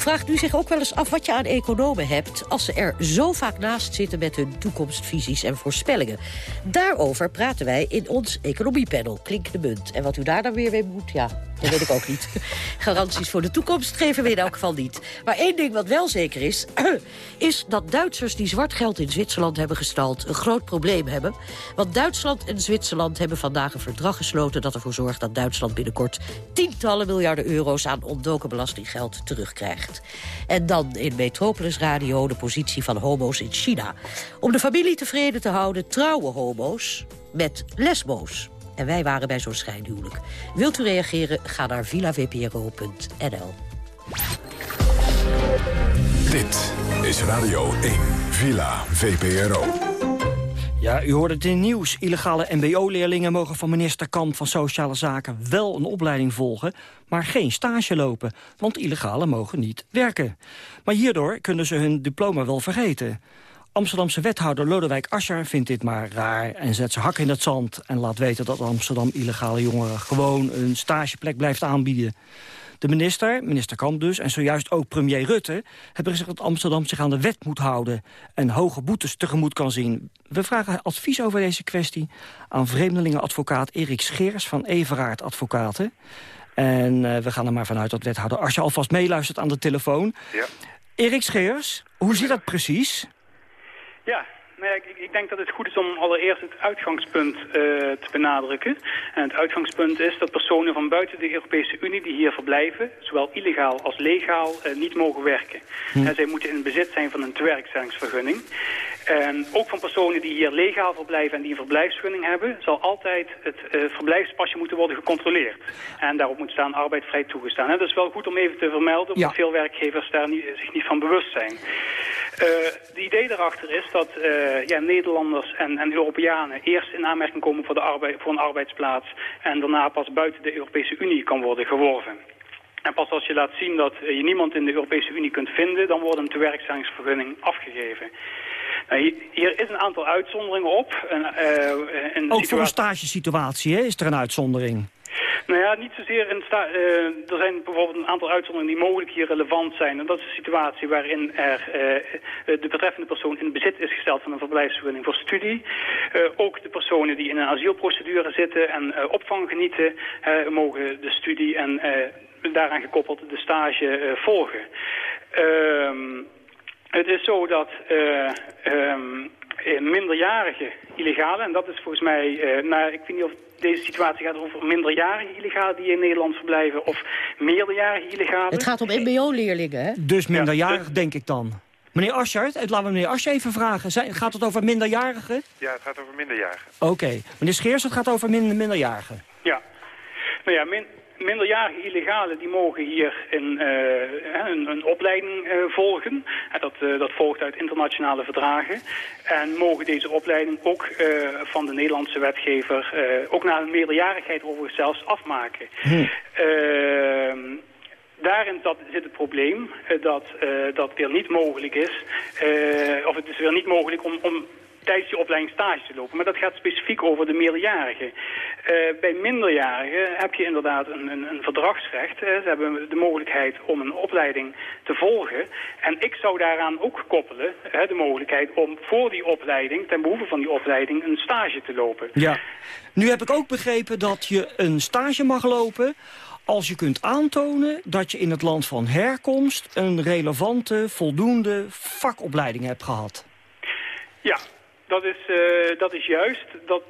Vraagt u zich ook wel eens af wat je aan economen hebt... als ze er zo vaak naast zitten met hun toekomstvisies en voorspellingen? Daarover praten wij in ons economiepanel, Klink de Munt. En wat u daar dan weer mee moet, ja, dat weet ik ook niet. *laughs* Garanties voor de toekomst geven we in elk geval niet. Maar één ding wat wel zeker is... *clears throat* is dat Duitsers die zwart geld in Zwitserland hebben gestald... een groot probleem hebben. Want Duitsland en Zwitserland hebben vandaag een verdrag gesloten... dat ervoor zorgt dat Duitsland binnenkort tientallen miljarden euro's... aan ontdoken belastinggeld terugkrijgt. En dan in Metropolis Radio de positie van homo's in China. Om de familie tevreden te houden trouwen homo's met lesbo's. En wij waren bij zo'n schijnhuwelijk. Wilt u reageren? Ga naar villavpro.nl. Dit is Radio 1, Villa VPRO. Ja, u hoorde het in het nieuws. Illegale mbo-leerlingen mogen van minister Kamp van Sociale Zaken wel een opleiding volgen, maar geen stage lopen, want illegalen mogen niet werken. Maar hierdoor kunnen ze hun diploma wel vergeten. Amsterdamse wethouder Lodewijk Asscher vindt dit maar raar... en zet zijn hak in het zand en laat weten dat Amsterdam illegale jongeren... gewoon een stageplek blijft aanbieden. De minister, minister Kamp dus, en zojuist ook premier Rutte... hebben gezegd dat Amsterdam zich aan de wet moet houden... en hoge boetes tegemoet kan zien. We vragen advies over deze kwestie aan vreemdelingenadvocaat Erik Scheers... van Everaard Advocaten. En uh, we gaan er maar vanuit dat wethouder Asscher alvast meeluistert aan de telefoon. Ja. Erik Scheers, hoe zit dat precies? Ja, nou ja, ik, ik, denk dat het goed is om allereerst het uitgangspunt uh, te benadrukken. En het uitgangspunt is dat personen van buiten de Europese Unie die hier verblijven, zowel illegaal als legaal, uh, niet mogen werken. Hm. En zij moeten in bezit zijn van een tewerkstellingsvergunning. En ook van personen die hier legaal verblijven en die een verblijfsvergunning hebben, zal altijd het uh, verblijfspasje moeten worden gecontroleerd. En daarop moet staan arbeidvrij toegestaan. En dat is wel goed om even te vermelden, omdat ja. veel werkgevers daar niet, zich niet van bewust zijn. Het idee daarachter is dat ja, Nederlanders en, en, Europeanen eerst in aanmerking komen voor, de arbeid, voor een arbeidsplaats en daarna pas buiten de Europese Unie kan worden geworven. En pas als je laat zien dat je niemand in de Europese Unie kunt vinden, dan wordt een tewerkstellingsvergunning afgegeven. Nou, hier is een aantal uitzonderingen op. Een, uh, een Ook voor een stagesituatie hè, is er een uitzondering? Nou ja, niet zozeer in sta uh, er zijn bijvoorbeeld een aantal uitzonderingen die mogelijk hier relevant zijn. En dat is een situatie waarin er uh, de betreffende persoon in bezit is gesteld van een verblijfsvergunning voor studie. Uh, ook de personen die in een asielprocedure zitten en opvang genieten, mogen de studie en daaraan gekoppeld de stage volgen. Ehm, het is zo dat um, minderjarige illegale, en dat is volgens mij, uh, nou, ik weet niet of deze situatie gaat over minderjarige illegalen die in Nederland verblijven of meerderjarige illegalen. Het gaat om mbo-leerlingen, hè? Dus minderjarig, ja, dus... denk ik dan. Meneer Aschert, laten we meneer Ascher even vragen. Gaat het over minderjarigen? Ja, het gaat over minderjarigen. Oké. Okay. Meneer Scheers, het gaat over minder, minderjarigen. Ja. Nou ja, min, minderjarige illegalen die mogen hier een, uh, een, een opleiding uh, volgen. En dat, uh, dat volgt uit internationale verdragen. En mogen deze opleiding ook van de Nederlandse wetgever... ook na een meerderjarigheid overigens zelfs afmaken. Hm. Ehm, daar daarin zit het probleem eh, dat eh, dat weer niet mogelijk is. eh, of het is weer niet mogelijk om, om tijdens die opleiding stage te lopen. Maar dat gaat specifiek over de meerderjarigen. Eh, bij minderjarigen heb je inderdaad een, een, een verdragsrecht. Eh, ze hebben de mogelijkheid om een opleiding te volgen. En ik zou daaraan ook koppelen de mogelijkheid om voor die opleiding, ten behoeve van die opleiding, een stage te lopen. Ja. Nu heb ik ook begrepen dat je een stage mag lopen als je kunt aantonen dat je in het land van herkomst... een relevante, voldoende vakopleiding hebt gehad. Ja, dat is, eh, dat is juist. Dat,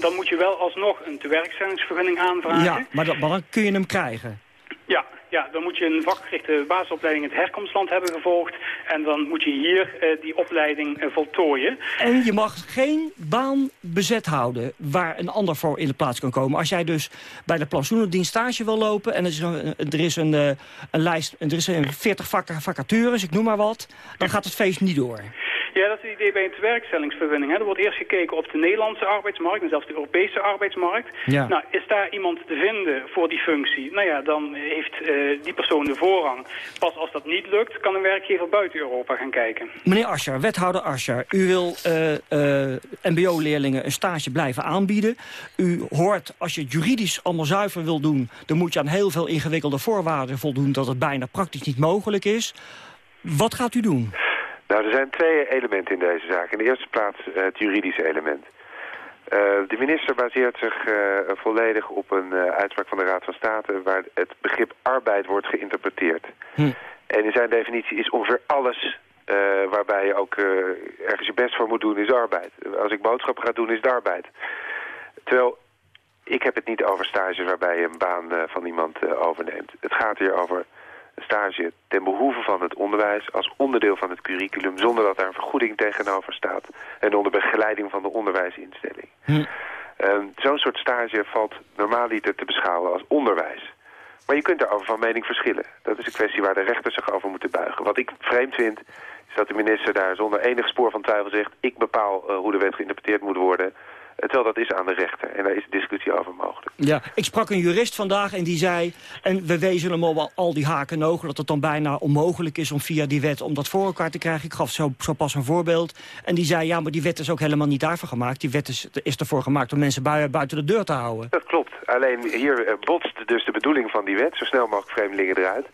dan moet je wel alsnog een tewerkstellingsvergunning aanvragen. Ja, maar, dat, maar dan kun je hem krijgen. Ja, ja, dan moet je een vakgerichte basisopleiding in het herkomstland hebben gevolgd. En dan moet je hier eh, die opleiding eh, voltooien. En je mag geen baan bezet houden waar een ander voor in de plaats kan komen. Als jij dus bij de plantsoenendienst stage wil lopen... en er is een, er is een, een lijst, er is een 40 vaca- vacatures, ik noem maar wat... dan gaat het feest niet door. Ja, dat is het idee bij een tewerkstellingsvergunning. Hè. Er wordt eerst gekeken op de Nederlandse arbeidsmarkt en zelfs de Europese arbeidsmarkt. Ja. Nou, is daar iemand te vinden voor die functie? Nou ja, dan heeft eh, die persoon de voorrang. Pas als dat niet lukt, kan een werkgever buiten Europa gaan kijken. Meneer Ascher, wethouder Ascher, u wil eh, eh, mbo-leerlingen een stage blijven aanbieden. U hoort, als je het juridisch allemaal zuiver wil doen... dan moet je aan heel veel ingewikkelde voorwaarden voldoen... dat het bijna praktisch niet mogelijk is. Wat gaat u doen? Nou, er zijn twee elementen in deze zaak. In de eerste plaats eh, het juridische element. Eh, de minister baseert zich eh, volledig op een uitspraak van de Raad van State... waar het begrip arbeid wordt geïnterpreteerd. En in zijn definitie is ongeveer alles waarbij je ook ergens je best voor moet doen, is arbeid. Als ik boodschappen ga doen, is het arbeid. Terwijl, ik heb het niet over stages waarbij je een baan van iemand overneemt. Het gaat hier over stage ten behoeve van het onderwijs als onderdeel van het curriculum... zonder dat daar een vergoeding tegenover staat. En onder begeleiding van de onderwijsinstelling. Ehm, Zo'n soort stage valt normaaliter te beschouwen als onderwijs. Maar je kunt daarover van mening verschillen. Dat is een kwestie waar de rechters zich over moeten buigen. Wat ik vreemd vind, is dat de minister daar zonder enig spoor van twijfel zegt... ik bepaal eh, hoe de wet geïnterpreteerd moet worden... terwijl dat is aan de rechter. En daar is discussie over mogelijk. Ja, ik sprak een jurist vandaag en die zei... en we wezen hem op al- al die haken en ogen... dat het dan bijna onmogelijk is om via die wet om dat voor elkaar te krijgen. Ik gaf zo, zo pas een voorbeeld. En die zei, ja, maar die wet is ook helemaal niet daarvoor gemaakt. Die wet is, is ervoor gemaakt om mensen bui- buiten de deur te houden. Dat klopt. Alleen hier eh, botst dus de bedoeling van die wet... zo snel mogelijk vreemdelingen eruit...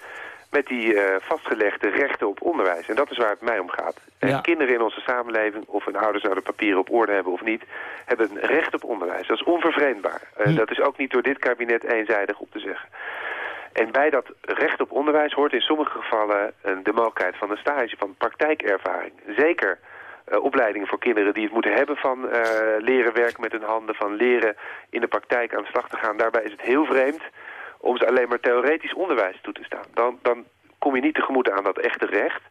met die eh, vastgelegde rechten op onderwijs. En dat is waar het mij om gaat. Eh, Ja. Kinderen in onze samenleving, of hun ouders nou de papieren op orde hebben of niet... hebben een recht op onderwijs. Dat is onvervreemdbaar. Eh, Dat is ook niet door dit kabinet eenzijdig op te zeggen. En bij dat recht op onderwijs hoort in sommige gevallen eh, de mogelijkheid van een stage, van praktijkervaring. Zeker eh, opleidingen voor kinderen die het moeten hebben van eh, leren werken met hun handen, van leren in de praktijk aan de slag te gaan. Daarbij is het heel vreemd om ze alleen maar theoretisch onderwijs toe te staan. Dan, dan kom je niet tegemoet aan dat echte recht.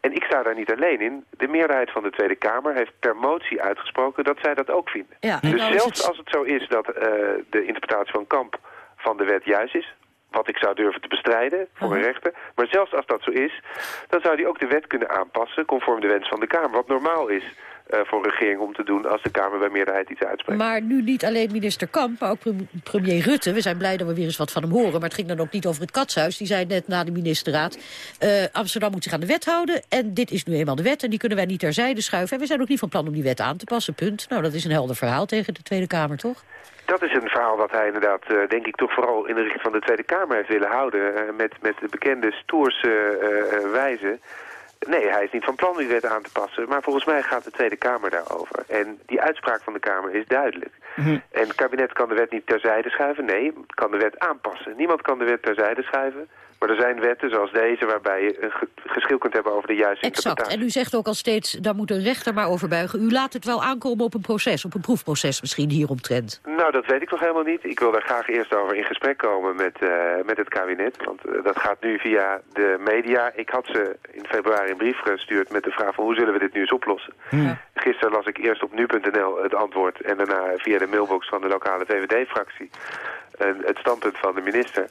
En ik sta daar niet alleen in. De meerderheid van de Tweede Kamer heeft per motie uitgesproken dat zij dat ook vinden. Ja, dus zelfs het- als het zo is dat eh, de interpretatie van Kamp van de wet juist is... wat ik zou durven te bestrijden voor een rechter... maar zelfs als dat zo is, dan zou die ook de wet kunnen aanpassen... conform de wens van de Kamer. Wat normaal is voor een regering om te doen... als de Kamer bij meerderheid iets uitspreekt. Maar nu niet alleen minister Kamp, maar ook pre- premier Rutte. We zijn blij dat we weer eens wat van hem horen. Maar het ging dan ook niet over het katshuis. Die zei net na de ministerraad... eh, Amsterdam moet zich aan de wet houden. En dit is nu eenmaal de wet. En die kunnen wij niet terzijde schuiven. En we zijn ook niet van plan om die wet aan te passen. Punt. Nou, dat is een helder verhaal tegen de Tweede Kamer, toch? Dat is een verhaal dat hij inderdaad, eh, denk ik, toch vooral in de richting van de Tweede Kamer heeft willen houden. eh, met, met de bekende stoerse eh, eh, wijze. Nee, hij is niet van plan die wet aan te passen. Maar volgens mij gaat de Tweede Kamer daarover. En die uitspraak van de Kamer is duidelijk. En het kabinet kan de wet niet terzijde schuiven. Nee, kan de wet aanpassen. Niemand kan de wet terzijde schuiven. Maar er zijn wetten zoals deze waarbij je een ge- geschil kunt hebben over de juiste Exact. interpretatie. En u zegt ook al steeds, daar moet een rechter maar over buigen. U laat het wel aankomen op een proces, op een proefproces misschien hieromtrent. Nou, dat weet ik nog helemaal niet. Ik wil daar graag eerst over in gesprek komen met, eh, met het kabinet. Want eh, dat gaat nu via de media. Ik had ze in februari een brief gestuurd met de vraag van hoe zullen we dit nu eens oplossen. Gisteren las ik eerst op nu.nl het antwoord en daarna via de mailbox van de lokale VVD-fractie het standpunt van de minister.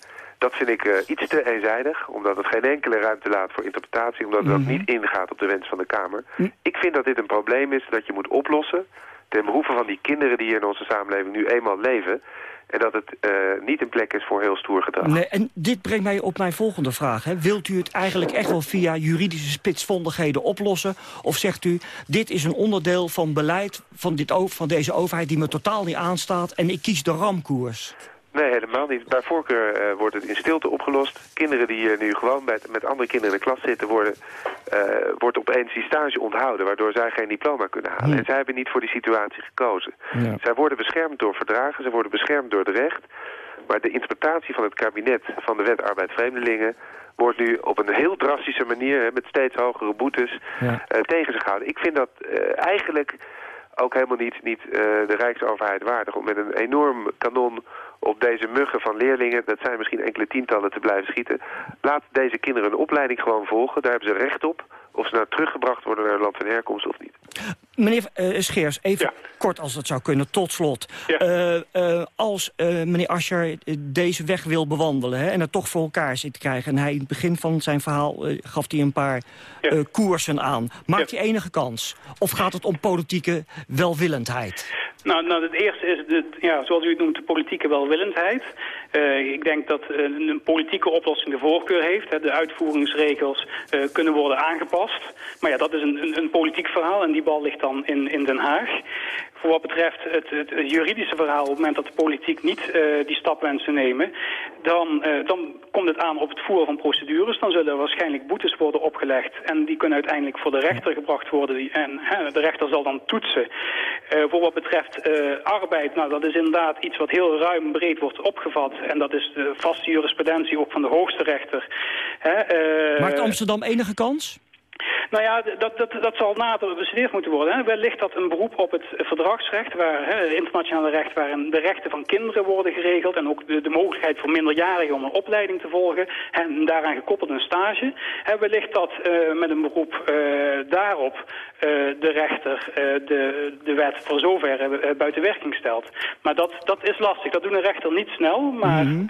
Dat vind ik eh, iets te eenzijdig, omdat het geen enkele ruimte laat voor interpretatie, omdat dat niet ingaat op de wens van de Kamer. Ik vind dat dit een probleem is dat je moet oplossen ten behoeve van die kinderen die hier in onze samenleving nu eenmaal leven. En dat het eh, niet een plek is voor heel stoer gedrag. Nee, en dit brengt mij op mijn volgende vraag. Hè. Wilt u het eigenlijk echt wel via juridische spitsvondigheden oplossen? Of zegt u, dit is een onderdeel van beleid van, dit, van deze overheid... die me totaal niet aanstaat en ik kies de ramkoers? Nee, helemaal niet. Bij voorkeur uh, wordt het in stilte opgelost. Kinderen die uh, nu gewoon met, met andere kinderen in de klas zitten... Worden, uh, wordt opeens die stage onthouden... waardoor zij geen diploma kunnen halen. En zij hebben niet voor die situatie gekozen. Ja. Zij worden beschermd door verdragen, zij worden beschermd door het recht... maar de interpretatie van het kabinet van de wet arbeid vreemdelingen... wordt nu op een heel drastische manier... Hè, met steeds hogere boetes Ja. tegen zich gehouden. Ik vind dat eigenlijk ook helemaal niet, niet de Rijksoverheid waardig... om met een enorm kanon op deze muggen van leerlingen, dat zijn misschien enkele tientallen, te blijven schieten. Laat deze kinderen een opleiding gewoon volgen, daar hebben ze recht op. Of ze nou teruggebracht worden naar hun land van herkomst of niet. Meneer uh, Scheers, even kort als dat zou kunnen, tot slot. Uh, uh, als meneer Ascher deze weg wil bewandelen hè, en het toch voor elkaar zit te krijgen... en hij in het begin van zijn verhaal gaf hij een paar koersen aan. Maakt hij enige kans? Of gaat het om politieke welwillendheid? Nou, nou, het eerste is, de, ja, zoals u het noemt, de politieke welwillendheid. Uh, ik denk dat uh, een politieke oplossing de voorkeur heeft. Hè. De uitvoeringsregels uh, kunnen worden aangepast. Maar ja, dat is een, een, een, politiek verhaal en die bal ligt dan in, in Den Haag. Voor wat betreft het, het, juridische verhaal, op het moment dat de politiek niet die stap wenst te nemen... Dan, dan komt het aan op het voeren van procedures. Dan zullen er waarschijnlijk boetes worden opgelegd. En die kunnen uiteindelijk voor de rechter gebracht worden. Die, en de rechter zal dan toetsen. voor wat betreft arbeid, nou dat is inderdaad iets wat heel ruim breed wordt opgevat. En dat is de vaste jurisprudentie ook van de hoogste rechter. Hè, uh, Maakt Amsterdam enige kans? Nou ja, dat, dat, dat zal nader bestudeerd moeten worden. Hè. Wellicht dat een beroep op het verdragsrecht, waar, hè, internationale recht, waarin de rechten van kinderen worden geregeld en ook de, de mogelijkheid voor minderjarigen om een opleiding te volgen en daaraan gekoppeld een stage. Hè, wellicht dat uh, met een beroep uh, daarop uh, de rechter de, de wet voor zover buiten werking stelt. Maar dat, dat is lastig. Dat doet een rechter niet snel, maar... -hmm.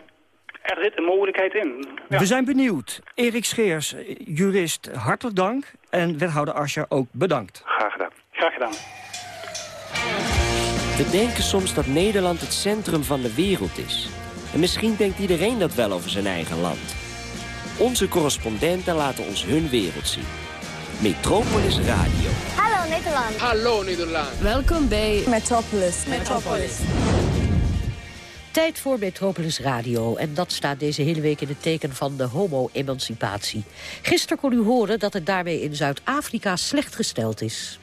Er zit een mogelijkheid in. Ja. We zijn benieuwd. Erik Scheers, jurist, hartelijk dank. En wethouder Ascher ook bedankt. Graag gedaan. Graag gedaan. We denken soms dat Nederland het centrum van de wereld is. En misschien denkt iedereen dat wel over zijn eigen land. Onze correspondenten laten ons hun wereld zien. Metropolis Radio. Hallo Nederland. Hallo Nederland. Welkom bij Metropolis. Metropolis. Tijd voor Metropolis Radio. En dat staat deze hele week in het teken van de homo-emancipatie. Gisteren kon u horen dat het daarmee in Zuid-Afrika slecht gesteld is.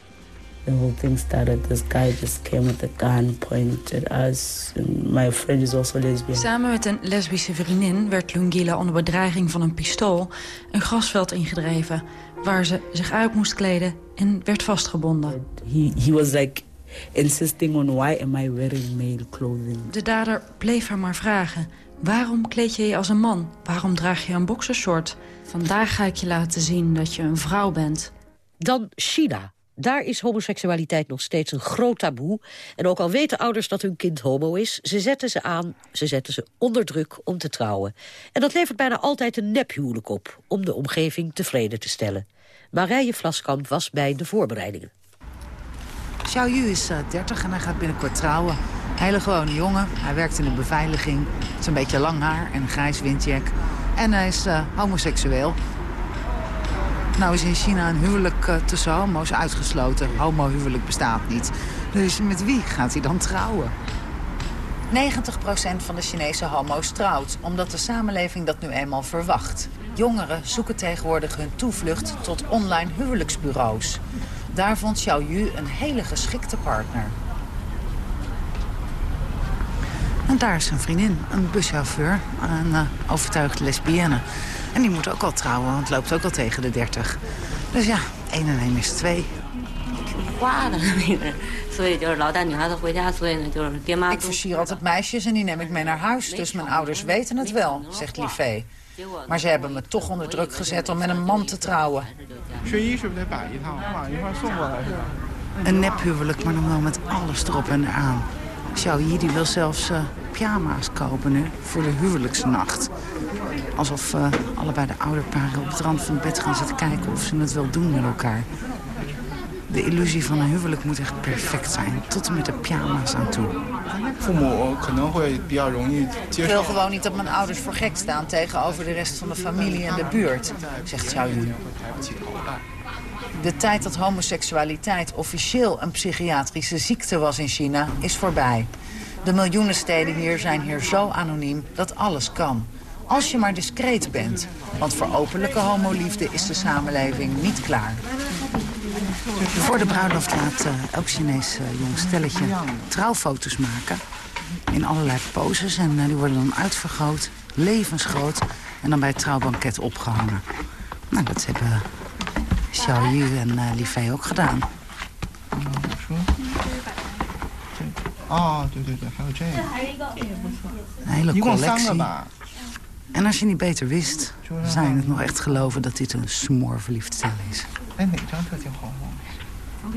The whole thing started. This guy just came with a gun, pointed us. And my friend is also lesbian. Samen met een lesbische vriendin werd Lungila onder bedreiging van een pistool een grasveld ingedreven, waar ze zich uit moest kleden en werd vastgebonden. He, he was like insisting on why am I wearing male clothing. De dader bleef haar maar vragen. Waarom kleed je je als een man? Waarom draag je een boxershort? Vandaag ga ik je laten zien dat je een vrouw bent. Dan China. Daar is homoseksualiteit nog steeds een groot taboe. En ook al weten ouders dat hun kind homo is... ze zetten ze aan, ze zetten ze onder druk om te trouwen. En dat levert bijna altijd een nephuwelijk op... om de omgeving tevreden te stellen. Marije Vlaskamp was bij de voorbereidingen. Xiao Yu is uh, 30 en hij gaat binnenkort trouwen. Hele gewone jongen. Hij werkt in de beveiliging. Het is een beetje lang haar en een grijs windjack. En hij is uh, homoseksueel. Nou is in China een huwelijk uh, tussen homo's uitgesloten. Homohuwelijk bestaat niet. Dus met wie gaat hij dan trouwen? 90% van de Chinese homo's trouwt, omdat de samenleving dat nu eenmaal verwacht. Jongeren zoeken tegenwoordig hun toevlucht tot online huwelijksbureaus. Daar vond Xiao Yu een hele geschikte partner. En daar is zijn vriendin, een buschauffeur, een uh, overtuigde lesbienne. En die moet ook al trouwen, want loopt ook al tegen de 30. Dus ja, 1 en 1 is 2. Ik versier altijd meisjes en die neem ik mee naar huis. Dus mijn ouders weten het wel, zegt Livee. Maar ze hebben me toch onder druk gezet om met een man te trouwen. Een nephuwelijk, maar dan wel met alles erop en eraan. Xiao Yi die wil zelfs uh, pyjama's kopen nu voor de huwelijksnacht. Alsof uh, allebei de ouderparen op het rand van het bed gaan zitten kijken of ze het wel doen met elkaar. De illusie van een huwelijk moet echt perfect zijn. Tot en met de pyjama's aan toe. Ik wil gewoon niet dat mijn ouders voor gek staan tegenover de rest van de familie en de buurt, zegt Xiaoyu. De tijd dat homoseksualiteit officieel een psychiatrische ziekte was in China is voorbij. De miljoenen steden hier zijn hier zo anoniem dat alles kan. Als je maar discreet bent. Want voor openlijke homoliefde is de samenleving niet klaar. Voor de bruiloft laat uh, elk Chinees uh, jong stelletje trouwfoto's maken. In allerlei poses. En eh, die worden dan uitvergroot, levensgroot. En dan bij het trouwbanket opgehangen. Nou, dat hebben Xiao Yu en uh, Li Fei ook gedaan. Een hele collectie. En als je niet beter wist, zou je het nog echt geloven dat dit een smoorverliefd stel is. 哎，哪张特挺好看？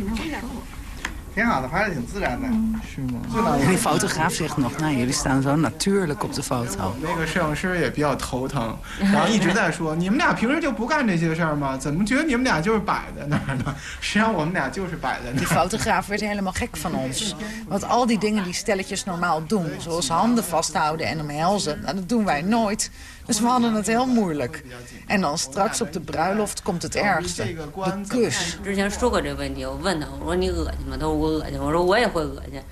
挺好的，拍的挺自然的。是吗？ En die fotograaf zegt nog, nou, jullie staan zo natuurlijk op de foto. 那个摄影师也比较头疼，然后一直在说：“你们俩平时就不干这些事儿吗？怎么觉得你们俩就是摆在那儿呢？实际上我们俩就是摆在那 Die 儿。 fotograaf werd helemaal gek van ons. Want al die dingen die stelletjes normaal doen, zoals handen vasthouden en omhelzen, nou, dat doen wij nooit. Dus we hadden het heel moeilijk. En dan straks op de bruiloft komt het ergste, de kus. 之前说过这个问题，我问他，我说你恶心吗？他说我恶心，我说我也会恶心。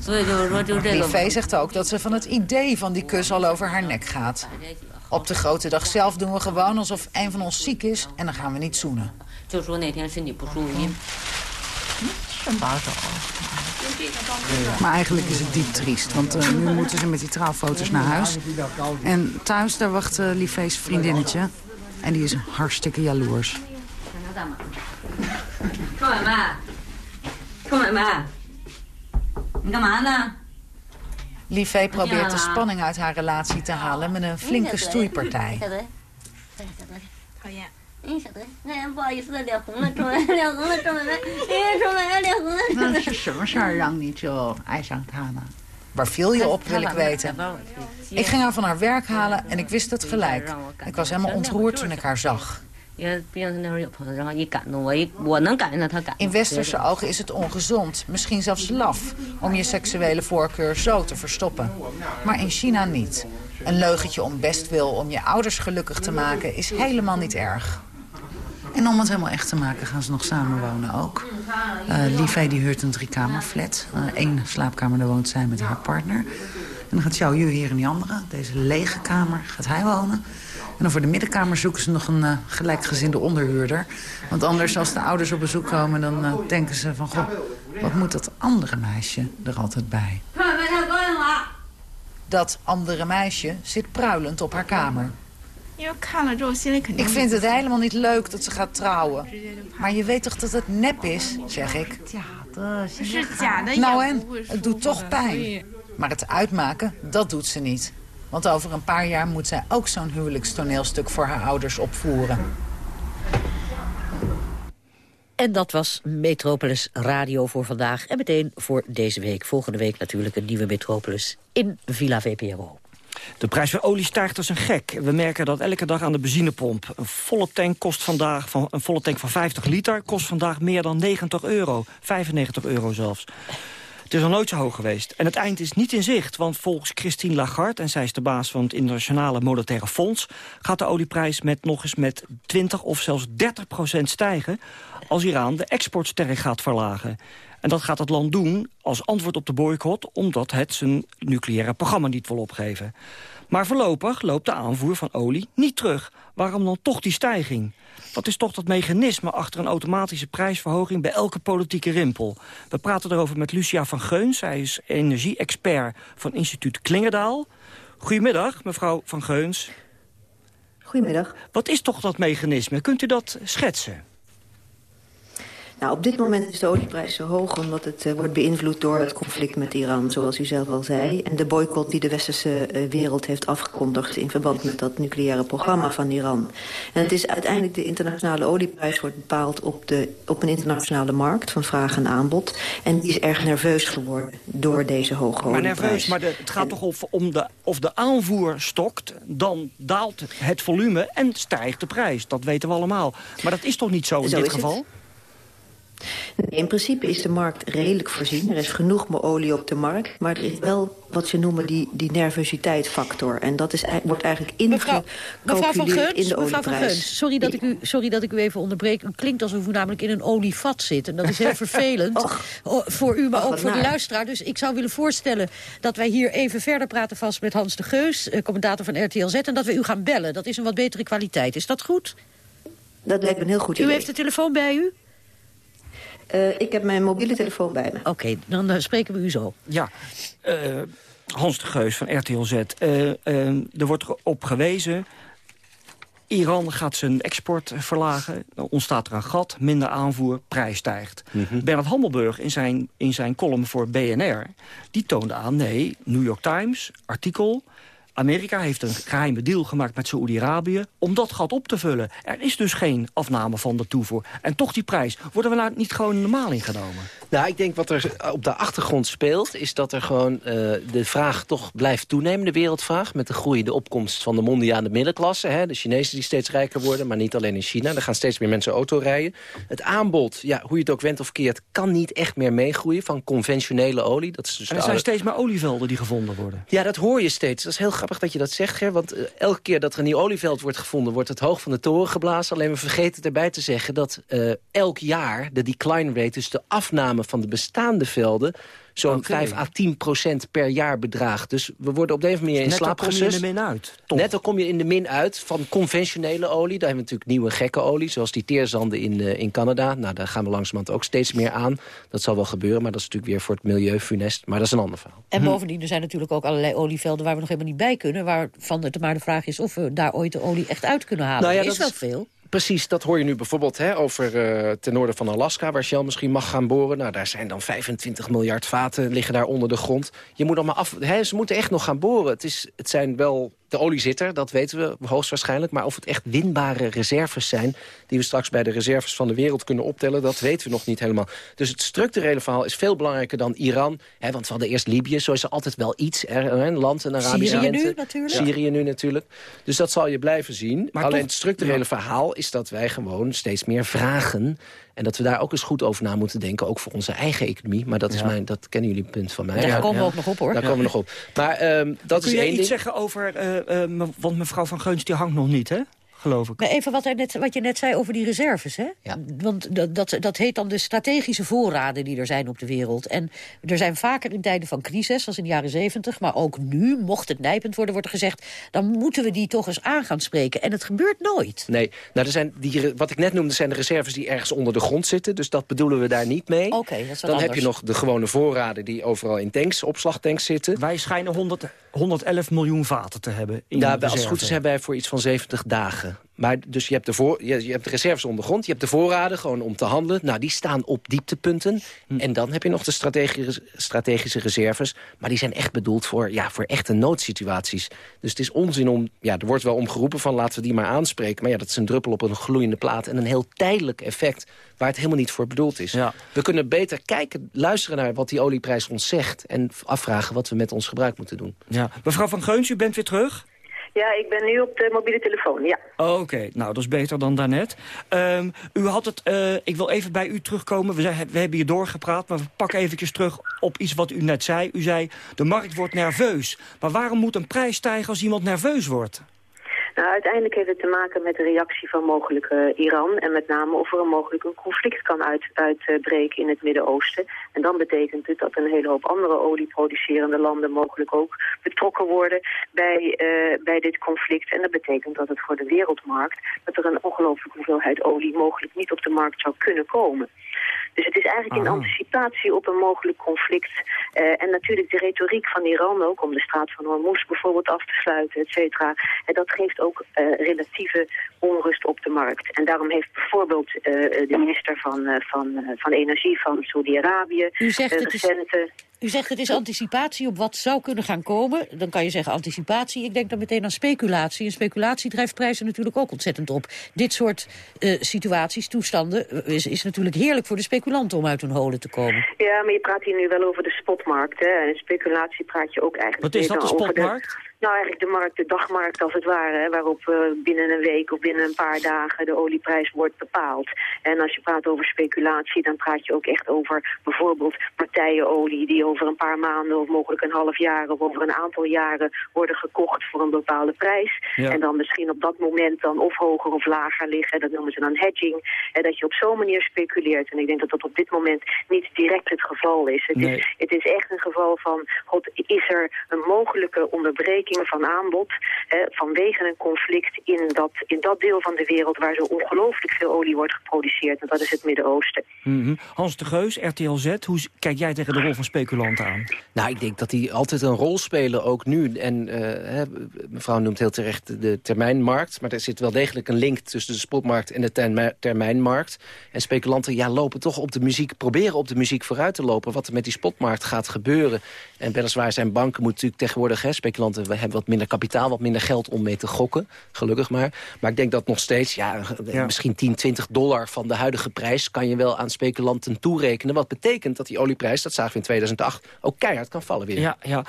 所以就是说，就这 Li 个 Fei zegt ook dat ze van het idee van die kus al over haar nek gaat. Op de grote dag zelf doen we gewoon alsof een van ons ziek is en dan gaan we niet zoenen. 就说那天身体不舒服，因 真把手。 Maar eigenlijk is het diep triest, want eh, nu moeten ze met die trouwfoto's naar huis. En thuis, daar wacht uh, vriendinnetje. En die is hartstikke jaloers. Kom maar. Kom maar, ma. Kom maar, probeert de spanning uit haar relatie te halen met een flinke stoeipartij. 哎，小德，哎，不好意思，脸红了，臭买卖，脸红了，臭买卖，哎，臭买卖，脸红了。那是什么事儿让你就爱上他呢? Waar viel je op, wil ik weten. Ik ging haar van haar werk halen en ik wist het gelijk. Ik was helemaal ontroerd toen ik haar zag. 因为毕竟是那会儿有朋友，然后一感动我，一我能感觉到他感动。 In westerse ogen is het ongezond, misschien zelfs laf... om je seksuele voorkeur zo te verstoppen. Maar in China niet. Een leugentje om bestwil om je ouders gelukkig te maken is helemaal niet erg. En om het helemaal echt te maken gaan ze nog samenwonen ook. Uh, Liefei die huurt een driekamerflat. Eén slaapkamer, daar woont zij met haar partner. En dan gaat Xiao Yu hier in die andere, deze lege kamer, gaat hij wonen. En dan voor de middenkamer zoeken ze nog een uh, gelijkgezinde onderhuurder. Want anders, als de ouders op bezoek komen, dan uh, denken ze van... Goh, wat moet dat andere meisje er altijd bij? Dat andere meisje zit pruilend op haar kamer. Ik vind het helemaal niet leuk dat ze gaat trouwen. Maar je weet toch dat het nep is, zeg ik. Nou en, het doet toch pijn. Maar het uitmaken, dat doet ze niet. Want over een paar jaar moet zij ook zo'n huwelijkstoneelstuk voor haar ouders opvoeren. En dat was Metropolis Radio voor vandaag. En meteen voor deze week. Volgende week natuurlijk een nieuwe Metropolis in Villa VPRO. De prijs voor olie stijgt als een gek. We merken dat elke dag aan de benzinepomp. Een volle tank kost vandaag van een volle tank van 50 liter kost vandaag meer dan 90 euro. 95 euro zelfs. Het is al nooit zo hoog geweest. En het eind is niet in zicht, want volgens Christine Lagarde... en zij is de baas van het Internationale Monetaire Fonds... gaat de olieprijs met nog eens met 20 of zelfs 30 procent stijgen... als Iran de exportsterk gaat verlagen. En dat gaat het land doen als antwoord op de boycott... omdat het zijn nucleaire programma niet wil opgeven. Maar voorlopig loopt de aanvoer van olie niet terug. Waarom dan toch die stijging? Wat is toch dat mechanisme achter een automatische prijsverhoging... bij elke politieke rimpel? We praten erover met Lucia van Geuns. Zij is energie-expert van instituut Klingendaal. Goedemiddag, mevrouw van Geuns. Goedemiddag. Wat is toch dat mechanisme? Kunt u dat schetsen? Nou, op dit moment is de olieprijs zo hoog omdat het uh, wordt beïnvloed door het conflict met Iran, zoals u zelf al zei. En de boycott die de westerse uh, wereld heeft afgekondigd in verband met dat nucleaire programma van Iran. En het is uiteindelijk de internationale olieprijs wordt bepaald op, de, op een internationale markt van vraag en aanbod. En die is erg nerveus geworden door deze hoge maar olieprijs. Nerveus, maar de, het gaat en... toch of, om de, of de aanvoer stokt, dan daalt het volume en stijgt de prijs. Dat weten we allemaal. Maar dat is toch niet zo in zo dit geval? Het. In principe is de markt redelijk voorzien. Er is genoeg olie op de markt. Maar er is wel wat ze noemen die, die nervositeitfactor. En dat is, wordt eigenlijk ingecalculeerd in de mevrouw Van Geuns, sorry dat, ik u, sorry dat ik u even onderbreek. U klinkt alsof u namelijk in een olievat zit. En dat is heel *laughs* vervelend voor u, maar ook voor de luisteraar. Dus ik zou willen voorstellen dat wij hier even verder praten vast met Hans de Geus... Eh, commentator van RTL Z, en dat we u gaan bellen. Dat is een wat betere kwaliteit. Is dat goed? Dat lijkt me een heel goed idee. U heeft de telefoon bij u? Uh, ik heb mijn mobiele telefoon bij me. Oké, dan uh, spreken we u zo. Ja, uh, Hans de Geus van RTL Z. er wordt op gewezen... Iran gaat zijn export verlagen, dan ontstaat er een gat, minder aanvoer, prijs stijgt. Mm Bernard Hammelburg in zijn, in zijn column voor BNR, die toonde aan... nee, New York Times, artikel, Amerika heeft een geheime deal gemaakt met Saoedi-Arabië... om dat gat op te vullen. Er is dus geen afname van de toevoer. En toch die prijs. Worden we nou niet gewoon normaal ingenomen? Nou, ik denk wat er op de achtergrond speelt... is dat er gewoon uh, de vraag toch blijft toenemen, de wereldvraag... met de groei, de opkomst van de mondiale middenklasse. Hè, de Chinezen die steeds rijker worden, maar niet alleen in China. Er gaan steeds meer mensen auto rijden. Het aanbod, ja, hoe je het ook went of keert... kan niet echt meer meegroeien van conventionele olie. Dat is dus en er zijn steeds meer olievelden die gevonden worden. Ja, dat hoor je steeds. Dat is heel grappig dat je dat zegt, Ger. Want uh, elke keer dat er een nieuw olieveld wordt gevonden... wordt het hoog van de toren geblazen. Alleen we vergeten erbij te zeggen dat uh, elk jaar de decline rate... dus de afname van de bestaande velden zo'n okay. 5 à 10 procent per jaar bedraagt. Dus we worden op deze manier in slaap gesust. Net kom je in de min uit. Toch? Net kom je in de min uit van conventionele olie. Daar hebben we natuurlijk nieuwe gekke olie, zoals die teerzanden in, uh, in Canada. Nou, daar gaan we langzamerhand ook steeds meer aan. Dat zal wel gebeuren, maar dat is natuurlijk weer voor het milieu funest. Maar dat is een ander verhaal. En bovendien, er zijn natuurlijk ook allerlei olievelden... waar we nog helemaal niet bij kunnen. Waarvan het maar de vraag is of we daar ooit de olie echt uit kunnen halen. Nou ja, dat is wel veel. Precies, dat hoor je nu bijvoorbeeld hè, over uh, ten noorden van Alaska... waar Shell misschien mag gaan boren. Nou, daar zijn dan 25 miljard vaten liggen daar onder de grond. Je moet allemaal af... Hè, ze moeten echt nog gaan boren. Het, is, het zijn wel de olie zit er, dat weten we hoogstwaarschijnlijk. Maar of het echt winbare reserves zijn... die we straks bij de reserves van de wereld kunnen optellen... dat weten we nog niet helemaal. Dus het structurele verhaal is veel belangrijker dan Iran. Hè, want we hadden eerst Libië, zo is er altijd wel iets. Er, een land, Arabische Syrië nu natuurlijk. Syrië nu natuurlijk. Dus dat zal je blijven zien. Maar Alleen het structurele verhaal is dat wij gewoon steeds meer vragen... En dat we daar ook eens goed over na moeten denken. Ook voor onze eigen economie. Maar dat, is mijn, dat kennen jullie punt van mij. Daar komen we ook nog op hoor. Daar komen we nog op. Maar um, dat Kun is je één iets ding. zeggen over... Uh, uh, want mevrouw Van Geuns die hangt nog niet, hè? Geloof ik. Maar even wat, net, wat je net zei over die reserves. Hè? Ja. Want dat, dat, dat heet dan de strategische voorraden die er zijn op de wereld. En er zijn vaker in tijden van crisis, zoals in de jaren zeventig... maar ook nu, mocht het nijpend worden, wordt er gezegd... dan moeten we die toch eens aan gaan spreken. En het gebeurt nooit. Nee, nou, er zijn die, wat ik net noemde zijn de reserves die ergens onder de grond zitten. Dus dat bedoelen we daar niet mee. Oké, dat is Dan anders. heb je nog de gewone voorraden die overal in tanks, opslagtanks zitten. Wij schijnen 100, 111 miljoen vaten te hebben in Ja, als het goed is hebben wij voor iets van 70 dagen. Maar dus je hebt, de voor, je, je hebt de reserves ondergrond, je hebt de voorraden gewoon om te handelen. Nou, die staan op dieptepunten. Hm. En dan heb je nog de strategische, strategische reserves. Maar die zijn echt bedoeld voor, ja, voor echte noodsituaties. Dus het is onzin om, ja, er wordt wel om geroepen van laten we die maar aanspreken. Maar ja, dat is een druppel op een gloeiende plaat. En een heel tijdelijk effect waar het helemaal niet voor bedoeld is. Ja. We kunnen beter kijken, luisteren naar wat die olieprijs ons zegt. En afvragen wat we met ons gebruik moeten doen. Ja. Mevrouw Van Geuns, u bent weer terug? Ja, ik ben nu op de mobiele telefoon, ja. Oh, Oké, nou dat is beter dan daarnet. Um, u had het, uh, ik wil even bij u terugkomen. We hebben hier doorgepraat, maar we pakken eventjes terug op iets wat u net zei. U zei, de markt wordt nerveus. Maar waarom moet een prijs stijgen als iemand nerveus wordt? Nou, uiteindelijk heeft het te maken met de reactie van mogelijk Iran... en met name of er een mogelijk een conflict kan uit, uitbreken in het Midden-Oosten. En dan betekent het dat een hele hoop andere olieproducerende landen... mogelijk ook betrokken worden bij, uh, bij dit conflict. En dat betekent dat het voor de wereldmarkt... dat er een ongelooflijke hoeveelheid olie mogelijk niet op de markt zou kunnen komen. Dus het is eigenlijk in anticipatie op een mogelijk conflict. Uh, en natuurlijk de retoriek van Iran ook om de straat van Hormuz bijvoorbeeld af te sluiten, et cetera. En dat geeft ook uh, relatieve onrust op de markt. En daarom heeft bijvoorbeeld uh, de minister van, van, van Energie van Saudi-Arabië recente... U zegt het is anticipatie op wat zou kunnen gaan komen. Dan kan je zeggen anticipatie. Ik denk dan meteen aan speculatie. En speculatie drijft prijzen natuurlijk ook ontzettend op. Dit soort uh, situaties, toestanden, is, is natuurlijk heerlijk voor de speculanten om uit hun holen te komen. Ja, maar je praat hier nu wel over de spotmarkt. Hè? En speculatie praat je ook eigenlijk Wat is dat, de spotmarkt? Nou, eigenlijk de markt, de dagmarkt als het ware, hè, waarop uh, binnen een week of binnen een paar dagen de olieprijs wordt bepaald. En als je praat over speculatie, dan praat je ook echt over bijvoorbeeld partijenolie die over een paar maanden of mogelijk een half jaar of over een aantal jaren worden gekocht voor een bepaalde prijs. Ja. En dan misschien op dat moment dan of hoger of lager liggen. Dat noemen ze dan hedging. En dat je op zo'n manier speculeert. En ik denk dat dat op dit moment niet direct het geval is. Het, Nee. is, het is echt een geval van, god, is er een mogelijke onderbreking van aanbod hè, vanwege een conflict in dat, in dat deel van de wereld waar zo ongelooflijk veel olie wordt geproduceerd. En dat is het Midden-Oosten. Mhm. Hans de Geus, RTL Z, hoe kijk jij tegen de rol van speculant aan? Nou, ik denk dat die altijd een rol spelen, ook nu. En eh, hè, mevrouw noemt heel terecht de termijnmarkt. Maar er zit wel degelijk een link tussen de spotmarkt en de termi- termijnmarkt. En speculanten ja, lopen toch op de muziek, proberen op de muziek vooruit te lopen. Wat er met die spotmarkt gaat gebeuren. En weliswaar zijn banken moeten natuurlijk tegenwoordig... Hè, speculanten hebben wat minder kapitaal, wat minder geld om mee te gokken. Gelukkig maar. Maar ik denk dat nog steeds, ja, misschien 10, 20 dollar van de huidige prijs... kan je wel aan speculanten toerekenen. Wat betekent dat die olieprijs, dat zagen we in 2008, ook keihard kan vallen weer. Ja, ja.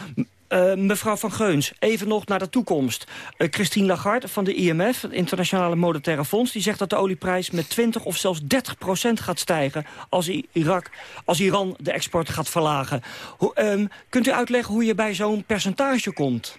Eh, mevrouw Van Geuns, even nog naar de toekomst. Eh, Christine Lagarde van de IMF, het Internationale Monetaire Fonds... die zegt dat de olieprijs met 20 of zelfs 30 procent gaat stijgen... als, Irak, als Iran de export gaat verlagen. Hoe, ehm, kunt u uitleggen hoe je bij zo'n percentage komt?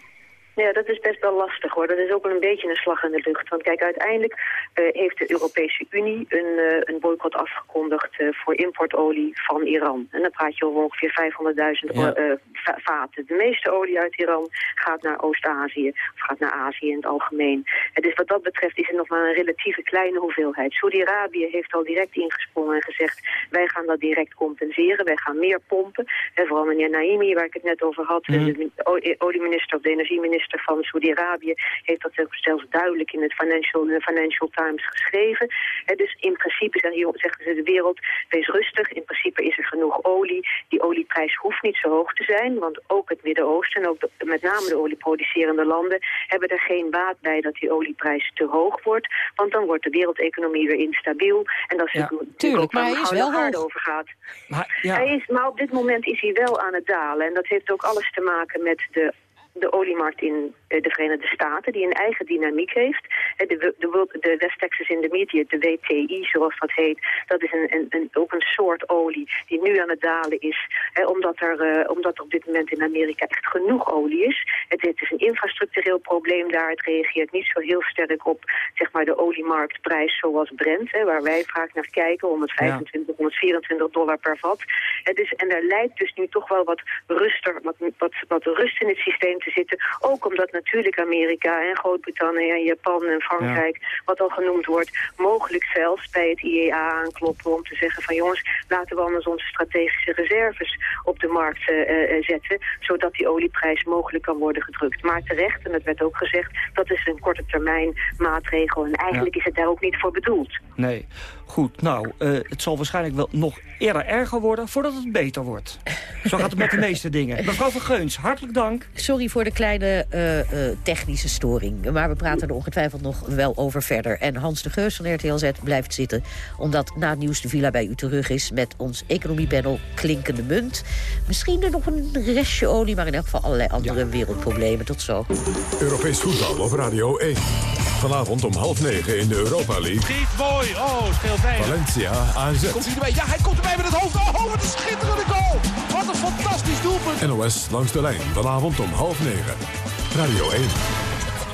Ja, dat is best wel lastig hoor. Dat is ook wel een beetje een slag in de lucht. Want kijk, uiteindelijk eh, heeft de Europese Unie een, eh, een boycott afgekondigd eh, voor importolie van Iran. En dan praat je over ongeveer 500.000 Ja. va- vaten. De meeste olie uit Iran gaat naar Oost-Azië, of gaat naar Azië in het algemeen. En dus wat dat betreft is het nog maar een relatieve kleine hoeveelheid. Saudi-Arabië heeft al direct ingesprongen en gezegd, wij gaan dat direct compenseren. Wij gaan meer pompen. En vooral meneer Naimi, waar ik het net over had, Mhm. de o- olieminister of de energieminister van Saudi-Arabië heeft dat zelfs duidelijk in het Financial, de Financial Times geschreven. Dus in principe zeggen, ze de wereld, wees rustig. In principe is er genoeg olie. Die olieprijs hoeft niet zo hoog te zijn, want ook het Midden-Oosten en ook de- met name de olieproducerende landen hebben er geen baat bij dat die olieprijs te hoog wordt. Want dan wordt de wereldeconomie weer instabiel. En dat is Ja, natuurlijk maar hij is wel hoog. over gaat. Maar, ja. Hij is, maar op dit moment is hij wel aan het dalen. En dat heeft ook alles te maken met de de oliemarkt in de Verenigde Staten, die een eigen dynamiek heeft. Eh, De, de, de West Texas Intermediate, de WTI zoals dat heet, dat is een, een, een, ook een soort olie die nu aan het dalen is. eh, omdat, er, eh, omdat er op dit moment in Amerika echt genoeg olie is. Het, het is een infrastructureel probleem daar. Het reageert niet zo heel sterk op zeg maar, de oliemarktprijs zoals Brent, hè, waar wij vaak naar kijken, 125, 124 dollar per vat. Eh, dus, en er lijkt dus nu toch wel wat, ruster, wat, wat, wat rust in het systeem te zitten. Ook omdat natuurlijk Amerika en Groot-Brittannië en Japan en Frankrijk, wat al genoemd wordt, mogelijk zelfs bij het IEA aankloppen om te zeggen van jongens, laten we anders onze strategische reserves op de markt eh, eh, zetten, zodat die olieprijs mogelijk kan worden gedrukt. Maar terecht, en dat werd ook gezegd, dat is een korte termijn maatregel en eigenlijk is het daar ook niet voor bedoeld. Nee. Goed, nou, eh, het zal waarschijnlijk wel nog eerder erger worden... voordat het beter wordt. Zo gaat het met de meeste dingen. Mevrouw van Geuns, hartelijk dank. Sorry voor de kleine eh, eh, technische storing. Maar we praten er ongetwijfeld nog wel over verder. En Hans de Geus van RTL Z blijft zitten... omdat na het nieuws de villa bij u terug is... met ons economiepanel Klinkende Munt. Misschien er nog een restje olie... maar in elk geval allerlei andere wereldproblemen. Tot zo. Europees voetbal op Radio 1. Vanavond om half negen in de Europa League. Schiet mooi. Oh, scheelt weinig. Valencia AZ. Komt hij erbij? Ja, hij komt erbij met het hoofd. Oh, wat een schitterende goal. Wat een fantastisch doelpunt. NOS langs de lijn. Vanavond om half negen. Radio 1.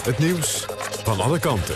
Het nieuws van alle kanten.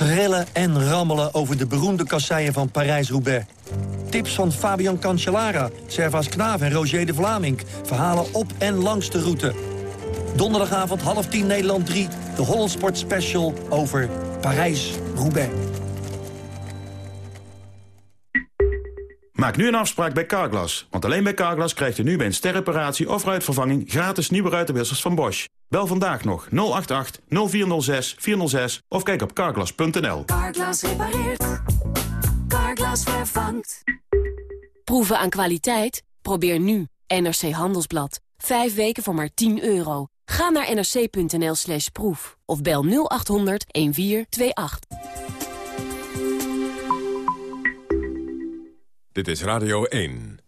Trillen en rammelen over de beroemde kasseien van Parijs-Roubaix. Tips van Fabian Cancellara, Servaas Knaaf en Roger de Vlaming. Verhalen op en langs de route. Donderdagavond half tien Nederland 3. De Hollandsport Special over Parijs-Roubaix. Maak nu een afspraak bij Carglass. Want alleen bij Carglass krijgt u nu bij een sterreparatie of ruitvervanging... gratis nieuwe ruitenwissers van Bosch. Bel vandaag nog 088 0406 406 of kijk op carglass.nl. Carglass repareert. Carglass vervangt. Proeven aan kwaliteit? Probeer nu NRC Handelsblad. Vijf weken voor maar 10 euro. Ga naar nrc.nl slash proef. Of bel 0800 1428. Dit is Radio 1.